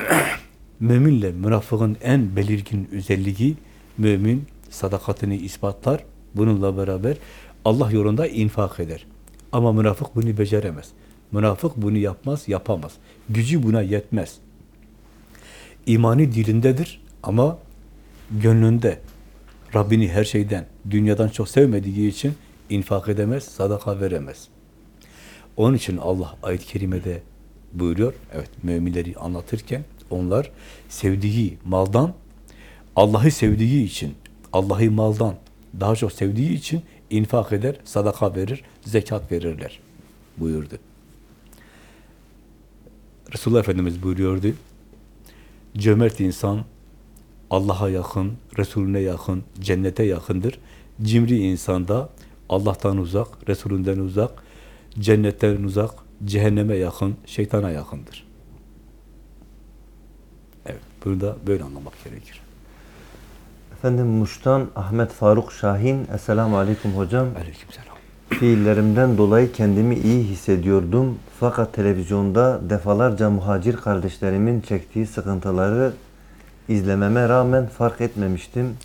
S2: Müminle münafığın en belirgin özelliği, mümin sadakatini ispatlar, bununla beraber Allah yolunda infak eder. Ama münafık bunu beceremez. Münafık bunu yapmaz, yapamaz. Gücü buna yetmez. İmanı dilindedir ama gönlünde Rabbini her şeyden, dünyadan çok sevmediği için infak edemez, sadaka veremez. Onun için Allah ayet-i kerimede buyuruyor, evet müminleri anlatırken onlar sevdiği maldan, Allah'ı sevdiği için, Allah'ı maldan daha çok sevdiği için infak eder, sadaka verir, zekat verirler buyurdu. Resulullah Efendimiz buyuruyordu, cömert insan Allah'a yakın, Resulüne yakın, cennete yakındır. Cimri insan da Allah'tan uzak, Resulünden uzak, cennetten uzak, cehenneme yakın, şeytana yakındır. Evet, bunu da böyle anlamak gerekir.
S1: Efendim Muş'tan Ahmet Faruk Şahin. Esselamu Aleyküm hocam.
S2: Aleykümselam.
S1: Fiillerimden dolayı kendimi iyi hissediyordum. Fakat televizyonda defalarca muhacir kardeşlerimin çektiği sıkıntıları izlememe rağmen fark etmemiştim.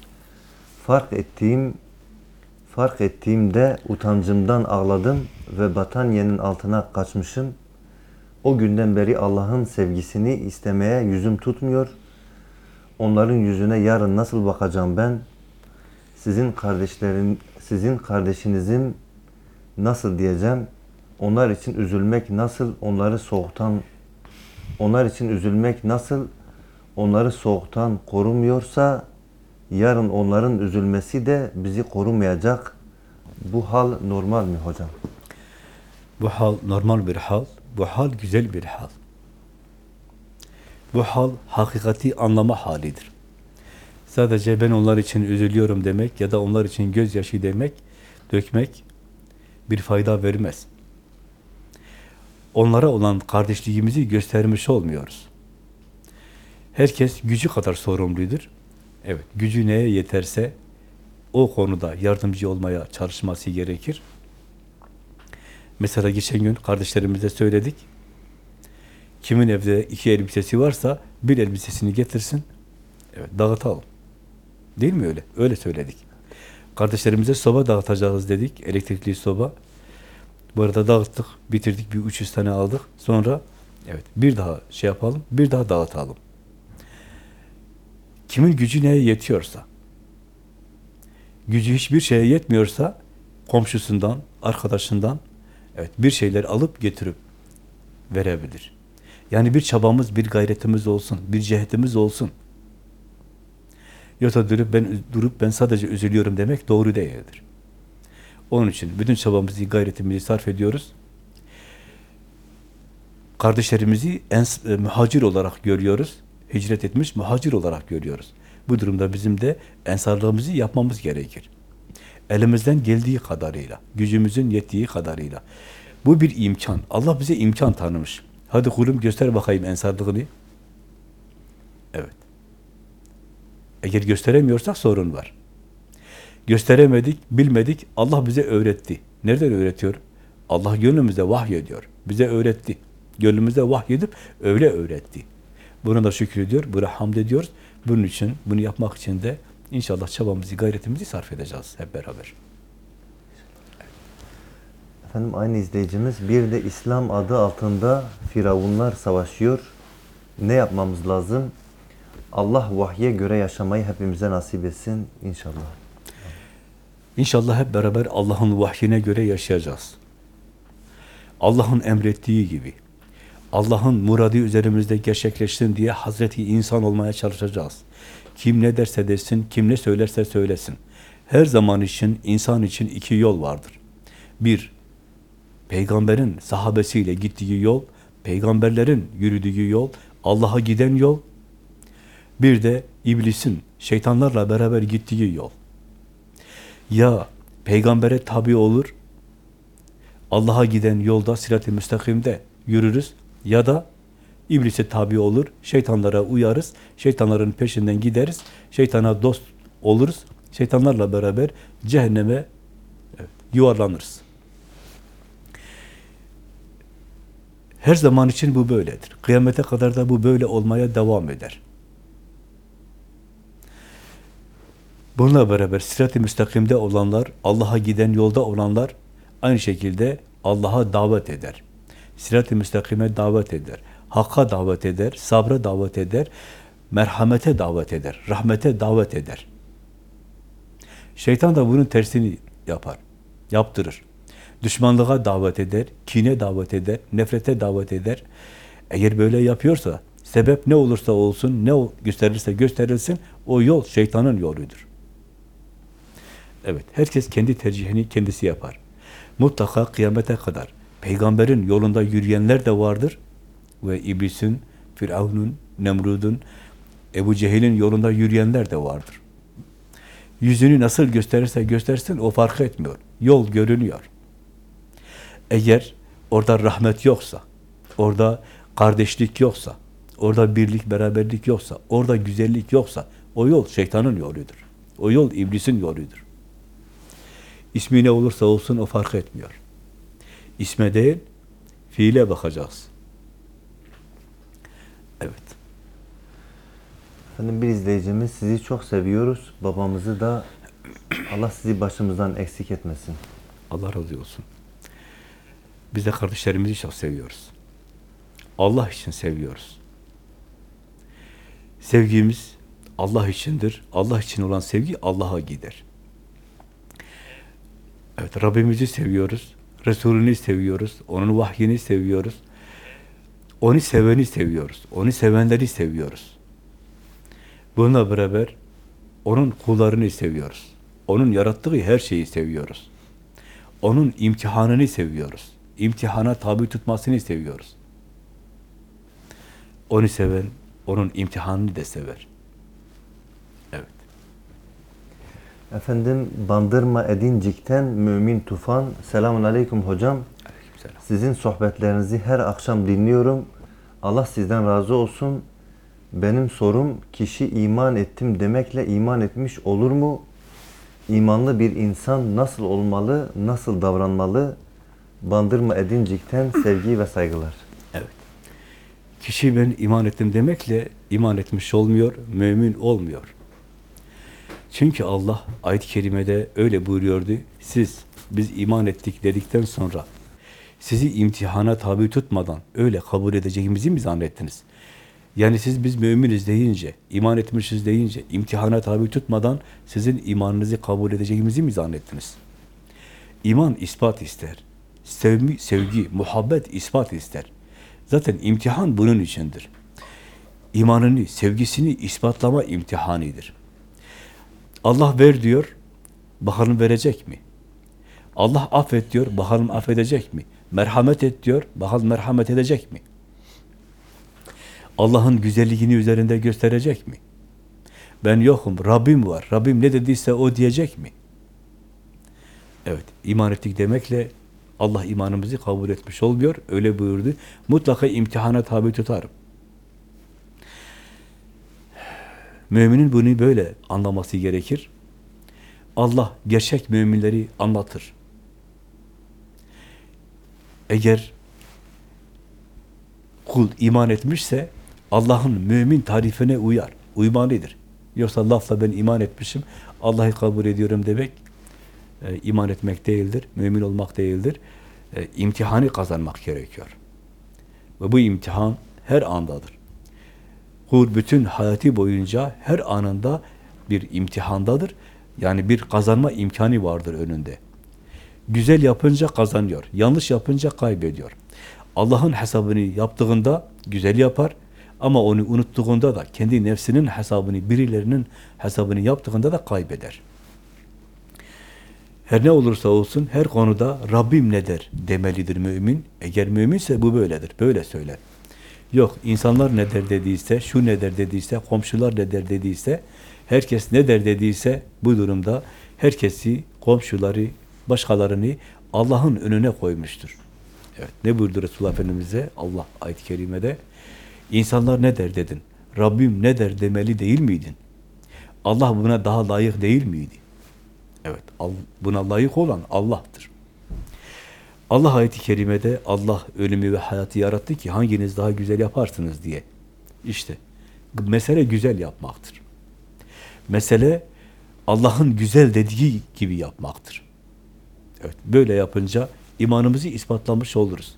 S1: Fark ettiğim fark ettiğimde utancımdan ağladım ve battaniyenin altına kaçmışım. O günden beri Allah'ın sevgisini istemeye yüzüm tutmuyor. Onların yüzüne yarın nasıl bakacağım ben? Sizin kardeşlerin, sizin kardeşinizin nasıl diyeceğim? Onlar için üzülmek nasıl? Onları soğuktan onlar için üzülmek nasıl? Onları soğuktan korumuyorsa yarın onların üzülmesi de bizi korumayacak. Bu hal normal mi hocam?
S2: Bu hal normal bir hal, bu hal güzel bir hal. Bu hal hakikati anlama halidir. Sadece ben onlar için üzülüyorum demek ya da onlar için gözyaşı demek, dökmek bir fayda vermez. Onlara olan kardeşliğimizi göstermiş olmuyoruz. Herkes gücü kadar sorumludur. Evet, gücü neye yeterse o konuda yardımcı olmaya çalışması gerekir. Mesela geçen gün kardeşlerimize söyledik. Kimin evde iki elbisesi varsa bir elbisesini getirsin. Evet, dağıtalım. Değil mi öyle? Öyle söyledik. Kardeşlerimize soba dağıtacağız dedik. Elektrikli soba. Bu arada dağıttık, bitirdik. Bir 300 tane aldık. Sonra evet bir daha şey yapalım, bir daha dağıtalım. Kimin gücü neye yetiyorsa, gücü hiçbir şeye yetmiyorsa komşusundan, arkadaşından evet bir şeyler alıp getirip verebilir. Yani bir çabamız, bir gayretimiz olsun, bir cehetimiz olsun. Yoksa durup ben durup ben sadece üzülüyorum demek doğru değildir. Onun için bütün çabamızı, gayretimizi sarf ediyoruz. Kardeşlerimizi ens, e, muhacir olarak görüyoruz. Hicret etmiş muhacir olarak görüyoruz. Bu durumda bizim de ensarlığımızı yapmamız gerekir. Elimizden geldiği kadarıyla, gücümüzün yettiği kadarıyla. Bu bir imkan. Allah bize imkan tanımış. Hadi kulum göster bakayım ensarlığını. Evet. Eğer gösteremiyorsak sorun var. Gösteremedik, bilmedik. Allah bize öğretti. Nereden öğretiyor? Allah gönlümüzde vahyediyor. Bize öğretti. Gönlümüzde vahyedip öyle öğretti. Buna da şükrediyor, buna hamd ediyoruz. Bunun için, bunu yapmak için de inşallah çabamızı, gayretimizi sarf edeceğiz hep beraber.
S1: Efendim aynı izleyicimiz bir de İslam adı altında firavunlar savaşıyor. Ne yapmamız lazım? Allah vahye göre yaşamayı hepimize nasip etsin inşallah.
S2: İnşallah hep beraber Allah'ın vahyine göre yaşayacağız. Allah'ın emrettiği gibi, Allah'ın muradı üzerimizde gerçekleşsin diye Hazreti insan olmaya çalışacağız. Kim ne derse desin, kim ne söylerse söylesin. Her zaman için, insan için iki yol vardır. Bir, peygamberin sahabesiyle gittiği yol, peygamberlerin yürüdüğü yol, Allah'a giden yol. Bir de iblisin, şeytanlarla beraber gittiği yol. Ya peygambere tabi olur, Allah'a giden yolda, sirat-i müstakimde yürürüz ya da iblise tabi olur, şeytanlara uyarız, şeytanların peşinden gideriz, şeytana dost oluruz, şeytanlarla beraber cehenneme yuvarlanırız. Her zaman için bu böyledir. Kıyamete kadar da bu böyle olmaya devam eder. Bununla beraber sirat-i müstakimde olanlar, Allah'a giden yolda olanlar aynı şekilde Allah'a davet eder. Sirat-i müstakime davet eder. Hakka davet eder, sabra davet eder, merhamete davet eder, rahmete davet eder. Şeytan da bunun tersini yapar, yaptırır. Düşmanlığa davet eder, kine davet eder, nefrete davet eder. Eğer böyle yapıyorsa, sebep ne olursa olsun, ne gösterirse gösterilsin, o yol şeytanın yoludur. Evet, herkes kendi tercihini kendisi yapar. Mutlaka kıyamete kadar peygamberin yolunda yürüyenler de vardır ve iblisin, Firavun'un, Nemrud'un, Ebu Cehil'in yolunda yürüyenler de vardır. Yüzünü nasıl gösterirse göstersin o fark etmiyor. Yol görünüyor. Eğer orada rahmet yoksa, orada kardeşlik yoksa, orada birlik, beraberlik yoksa, orada güzellik yoksa, o yol şeytanın yoludur. O yol iblisin yoludur. İsmi ne olursa olsun o fark etmiyor. İsme değil, fiile bakacağız. Evet.
S1: Efendim bir izleyicimiz sizi çok seviyoruz. Babamızı da Allah sizi başımızdan eksik etmesin.
S2: Allah razı olsun. Biz de kardeşlerimizi çok seviyoruz. Allah için seviyoruz. Sevgimiz Allah içindir. Allah için olan sevgi Allah'a gider. Evet, Rabbimizi seviyoruz. Resulünü seviyoruz. Onun vahyini seviyoruz. Onu seveni seviyoruz. Onu sevenleri seviyoruz. Bununla beraber onun kullarını seviyoruz. Onun yarattığı her şeyi seviyoruz. Onun imtihanını seviyoruz. İmtihana tabi tutmasını seviyoruz. Onu seven, onun imtihanını da sever. Evet.
S1: Efendim Bandırma Edincik'ten Mümin Tufan. Selamun Aleyküm hocam.
S2: Aleykümselam.
S1: Sizin sohbetlerinizi her akşam dinliyorum. Allah sizden razı olsun. Benim sorum kişi iman ettim demekle iman etmiş olur mu? İmanlı bir insan nasıl olmalı, nasıl davranmalı? Bandırma Edincik'ten <laughs> sevgi ve saygılar.
S2: Evet. Kişi ben iman ettim demekle iman etmiş olmuyor, mümin olmuyor. Çünkü Allah ayet-i kerimede öyle buyuruyordu. Siz biz iman ettik dedikten sonra sizi imtihana tabi tutmadan öyle kabul edeceğimizi mi zannettiniz? Yani siz biz müminiz deyince, iman etmişiz deyince, imtihana tabi tutmadan sizin imanınızı kabul edeceğimizi mi zannettiniz? İman ispat ister. Sevgi, sevgi, muhabbet ispat ister. Zaten imtihan bunun içindir. İmanını, sevgisini ispatlama imtihanidir. Allah ver diyor, bakalım verecek mi? Allah affet diyor, bakalım affedecek mi? Merhamet et diyor, bakalım merhamet edecek mi? Allah'ın güzelliğini üzerinde gösterecek mi? Ben yokum, Rabbim var. Rabbim ne dediyse o diyecek mi? Evet, iman ettik demekle Allah imanımızı kabul etmiş olmuyor. Öyle buyurdu. Mutlaka imtihana tabi tutarım. Müminin bunu böyle anlaması gerekir. Allah gerçek müminleri anlatır. Eğer kul iman etmişse Allah'ın mümin tarifine uyar, uymalıdır. Yoksa lafla ben iman etmişim, Allah'ı kabul ediyorum demek e, iman etmek değildir, mümin olmak değildir. E, imtihanı kazanmak gerekiyor. Ve bu imtihan her andadır. Kul bütün hayatı boyunca her anında bir imtihandadır. Yani bir kazanma imkanı vardır önünde. Güzel yapınca kazanıyor, yanlış yapınca kaybediyor. Allah'ın hesabını yaptığında güzel yapar ama onu unuttuğunda da kendi nefsinin hesabını, birilerinin hesabını yaptığında da kaybeder. Her ne olursa olsun her konuda Rabbim ne der demelidir mümin. Eğer müminse bu böyledir, böyle söyler. Yok, insanlar ne der dediyse, şu ne der dediyse, komşular ne der dediyse, herkes ne der dediyse bu durumda herkesi, komşuları, başkalarını Allah'ın önüne koymuştur. Evet, ne buyurdu Resulullah Efendimiz'e? Allah ayet-i kerimede, insanlar ne der dedin? Rabbim ne der demeli değil miydin? Allah buna daha layık değil miydi? Evet, buna layık olan Allah'tır. Allah ayeti kerimede Allah ölümü ve hayatı yarattı ki hanginiz daha güzel yaparsınız diye. İşte mesele güzel yapmaktır. Mesele Allah'ın güzel dediği gibi yapmaktır. Evet, böyle yapınca imanımızı ispatlamış oluruz.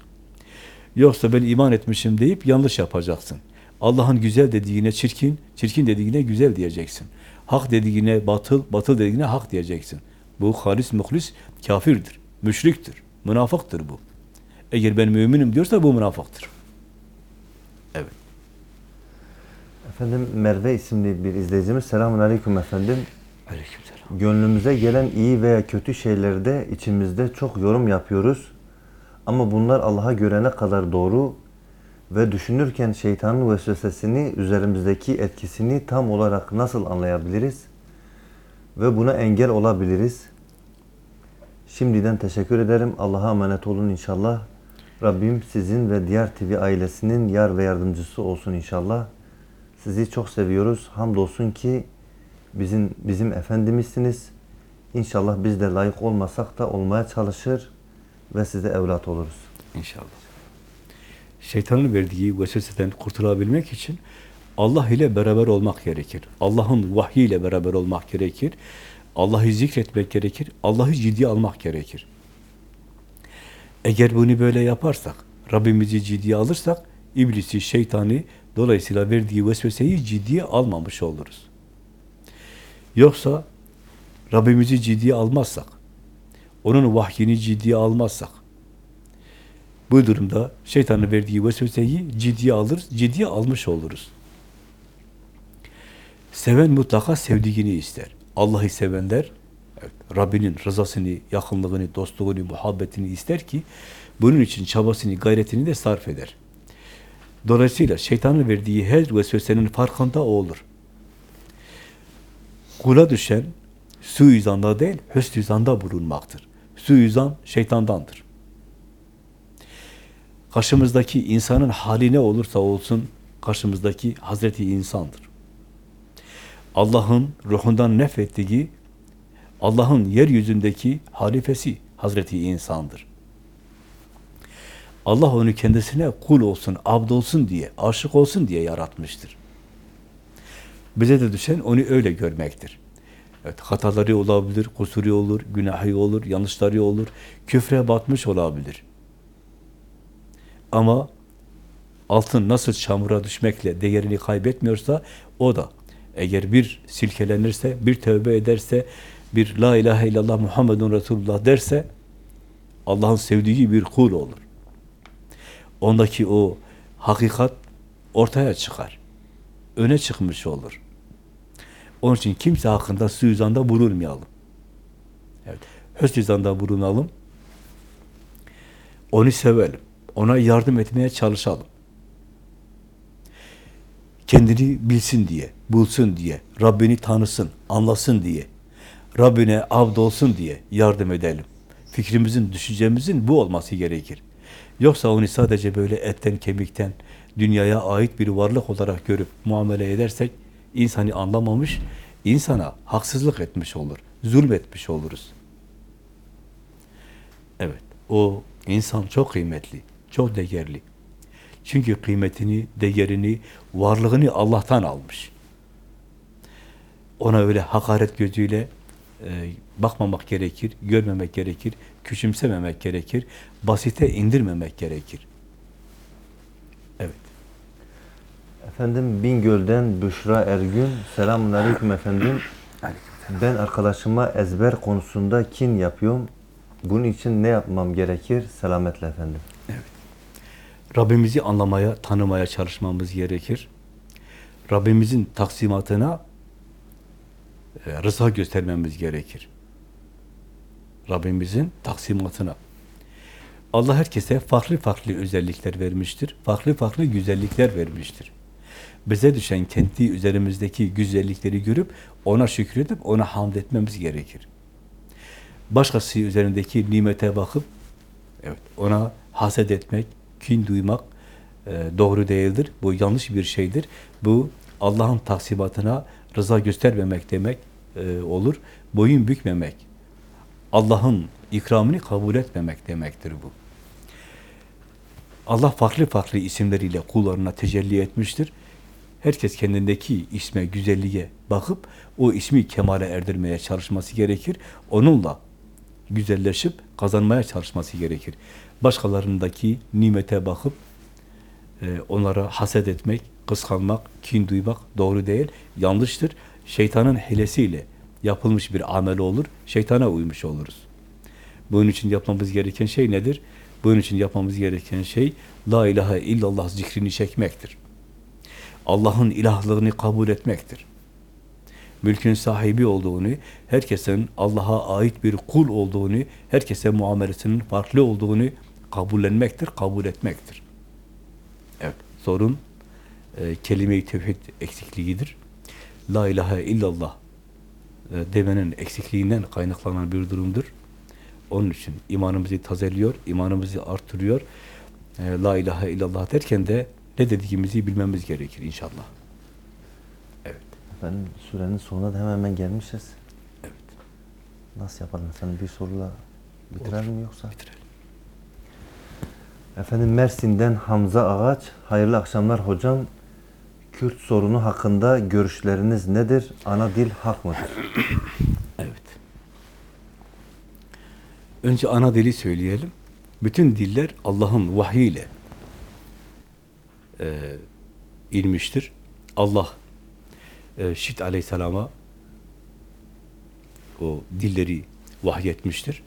S2: Yoksa ben iman etmişim deyip yanlış yapacaksın. Allah'ın güzel dediğine çirkin, çirkin dediğine güzel diyeceksin. Hak dediğine batıl, batıl dediğine hak diyeceksin. Bu halis muhlis kafirdir, müşriktir, münafıktır bu. Eğer ben müminim diyorsa bu münafıktır. Evet.
S1: Efendim Merve isimli bir izleyicimiz. Selamun Aleyküm efendim.
S2: Aleykümselam.
S1: Gönlümüze gelen iyi veya kötü şeylerde içimizde çok yorum yapıyoruz. Ama bunlar Allah'a göre ne kadar doğru ve düşünürken şeytanın vesvesesini, üzerimizdeki etkisini tam olarak nasıl anlayabiliriz ve buna engel olabiliriz? Şimdiden teşekkür ederim. Allah'a emanet olun inşallah. Rabbim sizin ve diğer TV ailesinin yar ve yardımcısı olsun inşallah. Sizi çok seviyoruz. Hamdolsun ki bizim bizim efendimizsiniz. İnşallah biz de layık olmasak da olmaya çalışır ve size evlat oluruz.
S2: İnşallah. Şeytanın verdiği vesveseden kurtulabilmek için Allah ile beraber olmak gerekir. Allah'ın vahyi ile beraber olmak gerekir. Allah'ı zikretmek gerekir, Allah'ı ciddiye almak gerekir. Eğer bunu böyle yaparsak, Rabbimizi ciddiye alırsak, iblisi, şeytanı, dolayısıyla verdiği vesveseyi ciddiye almamış oluruz. Yoksa Rabbimizi ciddiye almazsak, onun vahyini ciddiye almazsak, bu durumda şeytanın verdiği vesveseyi ciddiye alır, ciddiye almış oluruz. Seven mutlaka sevdiğini ister. Allah'ı sevenler, evet, Rabbinin rızasını, yakınlığını, dostluğunu, muhabbetini ister ki, bunun için çabasını, gayretini de sarf eder. Dolayısıyla şeytanın verdiği her vesvesenin farkında o olur. Kula düşen suizanda değil, hüsnüzanda bulunmaktır. Suizan şeytandandır. Karşımızdaki insanın hali ne olursa olsun, karşımızdaki Hazreti insandır. Allah'ın ruhundan nefrettiği, Allah'ın yeryüzündeki halifesi Hazreti insandır. Allah onu kendisine kul olsun, abd olsun diye, aşık olsun diye yaratmıştır. Bize de düşen onu öyle görmektir. Evet, hataları olabilir, kusuru olur, günahı olur, yanlışları olur, küfre batmış olabilir. Ama altın nasıl çamura düşmekle değerini kaybetmiyorsa o da eğer bir silkelenirse, bir tövbe ederse, bir la ilahe illallah Muhammedun Resulullah derse Allah'ın sevdiği bir kul olur. Ondaki o hakikat ortaya çıkar. Öne çıkmış olur. Onun için kimse hakkında suizanda bulunmayalım. Evet. Hüsnüzanda bulunalım. Onu sevelim. Ona yardım etmeye çalışalım. Kendini bilsin diye, bulsun diye, Rabbini tanısın, anlasın diye, Rabbine abd olsun diye yardım edelim. Fikrimizin, düşüncemizin bu olması gerekir. Yoksa onu sadece böyle etten, kemikten, dünyaya ait bir varlık olarak görüp muamele edersek, insanı anlamamış, insana haksızlık etmiş olur, zulmetmiş oluruz. Evet, o insan çok kıymetli, çok değerli. Çünkü kıymetini, değerini, varlığını Allah'tan almış. Ona öyle hakaret gözüyle e, bakmamak gerekir, görmemek gerekir, küçümsememek gerekir, basite indirmemek gerekir. Evet.
S1: Efendim Bingöl'den Büşra Ergün. Selamun Aleyküm efendim. Ben arkadaşıma ezber konusunda kin yapıyorum. Bunun için ne yapmam gerekir? Selametle efendim.
S2: Rabbimizi anlamaya, tanımaya çalışmamız gerekir. Rabbimizin taksimatına e, rıza göstermemiz gerekir. Rabbimizin taksimatına. Allah herkese farklı farklı özellikler vermiştir. Farklı farklı güzellikler vermiştir. Bize düşen kendi üzerimizdeki güzellikleri görüp ona şükredip ona hamd etmemiz gerekir. Başkası üzerindeki nimete bakıp evet ona haset etmek, kin duymak e, doğru değildir. Bu yanlış bir şeydir. Bu Allah'ın taksimatına rıza göstermemek demek e, olur. Boyun bükmemek. Allah'ın ikramını kabul etmemek demektir bu. Allah farklı farklı isimleriyle kullarına tecelli etmiştir. Herkes kendindeki isme, güzelliğe bakıp o ismi kemale erdirmeye çalışması gerekir. Onunla güzelleşip kazanmaya çalışması gerekir. Başkalarındaki nimete bakıp e, onlara haset etmek, kıskanmak, kin duymak doğru değil, yanlıştır. Şeytanın hilesiyle yapılmış bir amel olur, şeytana uymuş oluruz. Bunun için yapmamız gereken şey nedir? Bunun için yapmamız gereken şey La ilahe illallah zikrini çekmektir. Allah'ın ilahlığını kabul etmektir. Mülkün sahibi olduğunu, herkesin Allah'a ait bir kul olduğunu, herkese muamelesinin farklı olduğunu kabullenmektir, kabul etmektir. Evet, sorun e, kelime-i tevhid eksikliğidir. La ilahe illallah e, demenin eksikliğinden kaynaklanan bir durumdur. Onun için imanımızı tazeliyor, imanımızı artırıyor. E, La ilahe illallah derken de ne dediğimizi bilmemiz gerekir inşallah.
S1: Efendim sürenin sonuna da hemen hemen gelmişiz.
S2: Evet.
S1: Nasıl yapalım efendim? Bir soruyla bitirelim mi yoksa?
S2: Bitirelim.
S1: Efendim Mersin'den Hamza Ağaç. Hayırlı akşamlar hocam. Kürt sorunu hakkında görüşleriniz nedir? Ana dil hak mıdır? <coughs>
S2: Evet. Önce ana dili söyleyelim. Bütün diller Allah'ın vahyiyle e, inmiştir. Allah e, Şit aleyhisselama o dilleri vahyetmiştir.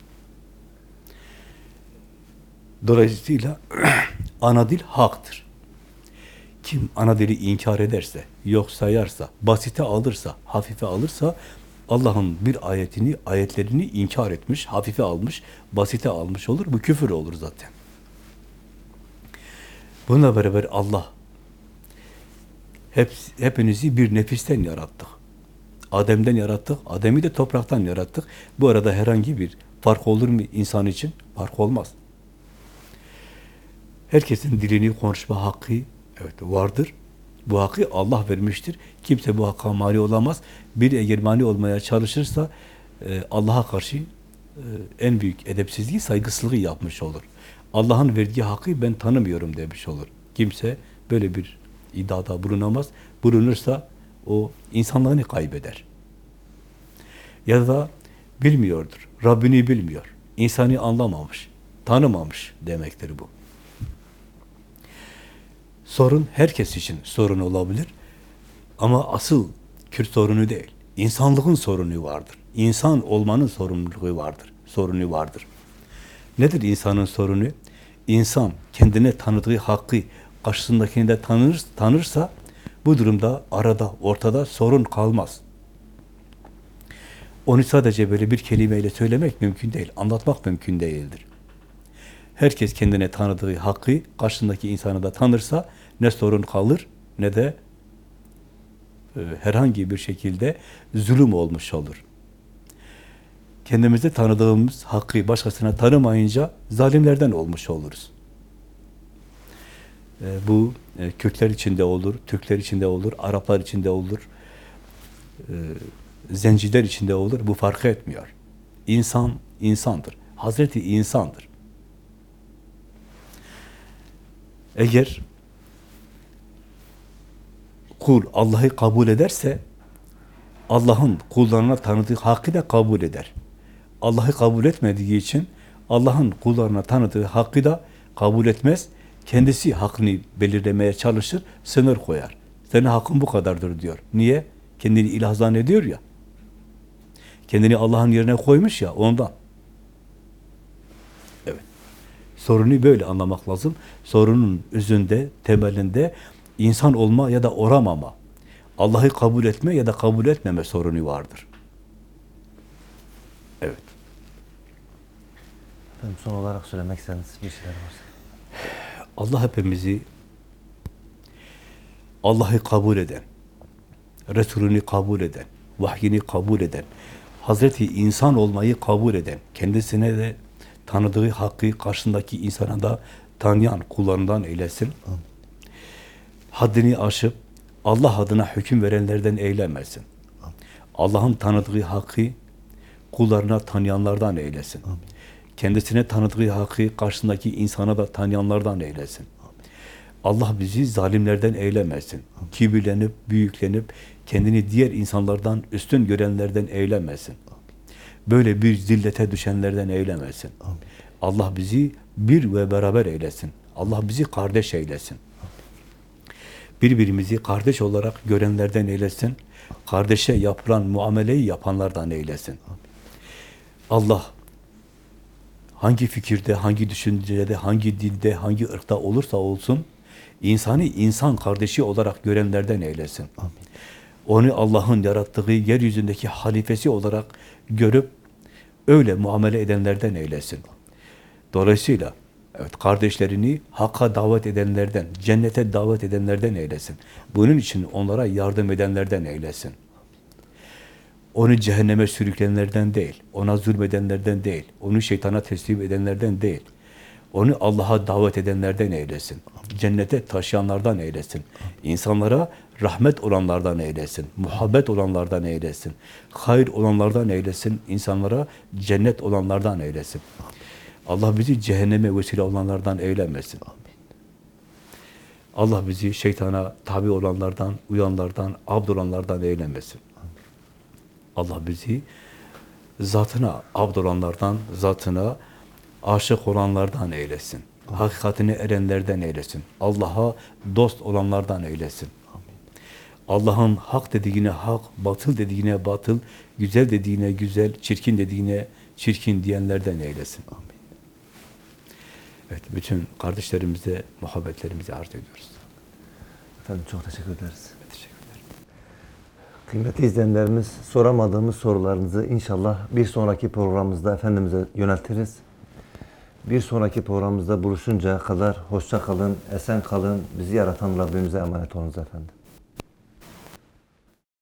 S2: Dolayısıyla <clears throat> ana dil haktır. Kim ana dili inkar ederse, yok sayarsa, basite alırsa, hafife alırsa Allah'ın bir ayetini, ayetlerini inkar etmiş, hafife almış, basite almış olur. Bu küfür olur zaten. Bununla beraber Allah hep, hepinizi bir nefisten yarattık. Adem'den yarattık, Adem'i de topraktan yarattık. Bu arada herhangi bir fark olur mu insan için? Fark olmaz. Herkesin dilini konuşma hakkı evet vardır. Bu hakkı Allah vermiştir. Kimse bu hakka mani olamaz. Bir eğer mani olmaya çalışırsa e, Allah'a karşı e, en büyük edepsizliği, saygısızlığı yapmış olur. Allah'ın verdiği hakkı ben tanımıyorum demiş olur. Kimse böyle bir iddiada bulunamaz. Bulunursa o insanlığını kaybeder. Ya da bilmiyordur. Rabbini bilmiyor. İnsanı anlamamış, tanımamış demektir bu. Sorun herkes için sorun olabilir. Ama asıl Kürt sorunu değil. İnsanlığın sorunu vardır. İnsan olmanın sorumluluğu vardır. Sorunu vardır. Nedir insanın sorunu? İnsan kendine tanıdığı hakkı karşısındakini de tanır, tanırsa bu durumda arada, ortada sorun kalmaz. Onu sadece böyle bir kelimeyle söylemek mümkün değil, anlatmak mümkün değildir. Herkes kendine tanıdığı hakkı karşısındaki insanı da tanırsa ne sorun kalır ne de e, herhangi bir şekilde zulüm olmuş olur. Kendimizde tanıdığımız hakkı başkasına tanımayınca zalimlerden olmuş oluruz. E, bu e, Kürtler içinde olur, Türkler içinde olur, Araplar içinde olur, e, zenciler içinde olur. Bu fark etmiyor. İnsan, insandır. Hazreti insandır. Eğer kul Allah'ı kabul ederse Allah'ın kullarına tanıdığı hakkı da kabul eder. Allah'ı kabul etmediği için Allah'ın kullarına tanıdığı hakkı da kabul etmez. Kendisi hakkını belirlemeye çalışır, sınır koyar. Senin hakkın bu kadardır diyor. Niye? Kendini ilah zannediyor ya. Kendini Allah'ın yerine koymuş ya ondan. Evet. Sorunu böyle anlamak lazım. Sorunun özünde, temelinde insan olma ya da oramama, Allah'ı kabul etme ya da kabul etmeme sorunu vardır. Evet.
S1: Efendim son olarak söylemek istediğiniz bir şeyler varsa.
S2: Allah hepimizi Allah'ı kabul eden, Resulünü kabul eden, vahyini kabul eden, Hazreti insan olmayı kabul eden, kendisine de tanıdığı hakkı karşısındaki insana da tanıyan kullarından eylesin. Haddini aşıp Allah adına hüküm verenlerden eylemesin. Allah'ın tanıdığı hakkı kullarına tanıyanlardan eylesin. Kendisine tanıdığı hakkı karşısındaki insana da tanıyanlardan eylesin. Allah bizi zalimlerden eylemesin. Kibirlenip, büyüklenip, kendini diğer insanlardan üstün görenlerden eylemesin. Böyle bir zillete düşenlerden eylemesin. Allah bizi bir ve beraber eylesin. Allah bizi kardeş eylesin. Birbirimizi kardeş olarak görenlerden eylesin. Kardeşe yapılan muameleyi yapanlardan eylesin. Allah hangi fikirde, hangi düşüncede, hangi dilde, hangi ırkta olursa olsun insanı insan kardeşi olarak görenlerden eylesin. Onu Allah'ın yarattığı yeryüzündeki halifesi olarak görüp öyle muamele edenlerden eylesin. Dolayısıyla evet kardeşlerini hakka davet edenlerden, cennete davet edenlerden eylesin. Bunun için onlara yardım edenlerden eylesin. Onu cehenneme sürükleyenlerden değil, ona zulmedenlerden değil, onu şeytana teslim edenlerden değil, onu Allah'a davet edenlerden eylesin. Cennete taşıyanlardan eylesin. İnsanlara rahmet olanlardan eylesin. Muhabbet olanlardan eylesin. Hayır olanlardan eylesin. İnsanlara cennet olanlardan eylesin. Allah bizi cehenneme vesile olanlardan eylemesin. Allah bizi şeytana tabi olanlardan, uyanlardan, abd olanlardan eylemesin. Allah bizi zatına abd olanlardan, zatına aşık olanlardan eylesin. Hakikatine erenlerden eylesin. Allah'a dost olanlardan eylesin. Allah'ın hak dediğine hak, batıl dediğine batıl, güzel dediğine güzel, çirkin dediğine çirkin diyenlerden eylesin. Evet, bütün kardeşlerimize muhabbetlerimizi arz ediyoruz.
S1: Efendim çok teşekkür ederiz. Kıymetli izleyenlerimiz soramadığımız sorularınızı inşallah bir sonraki programımızda Efendimiz'e yöneltiriz. Bir sonraki programımızda buluşuncaya kadar hoşça kalın, esen kalın. Bizi yaratan Rabbimize emanet olunuz efendim.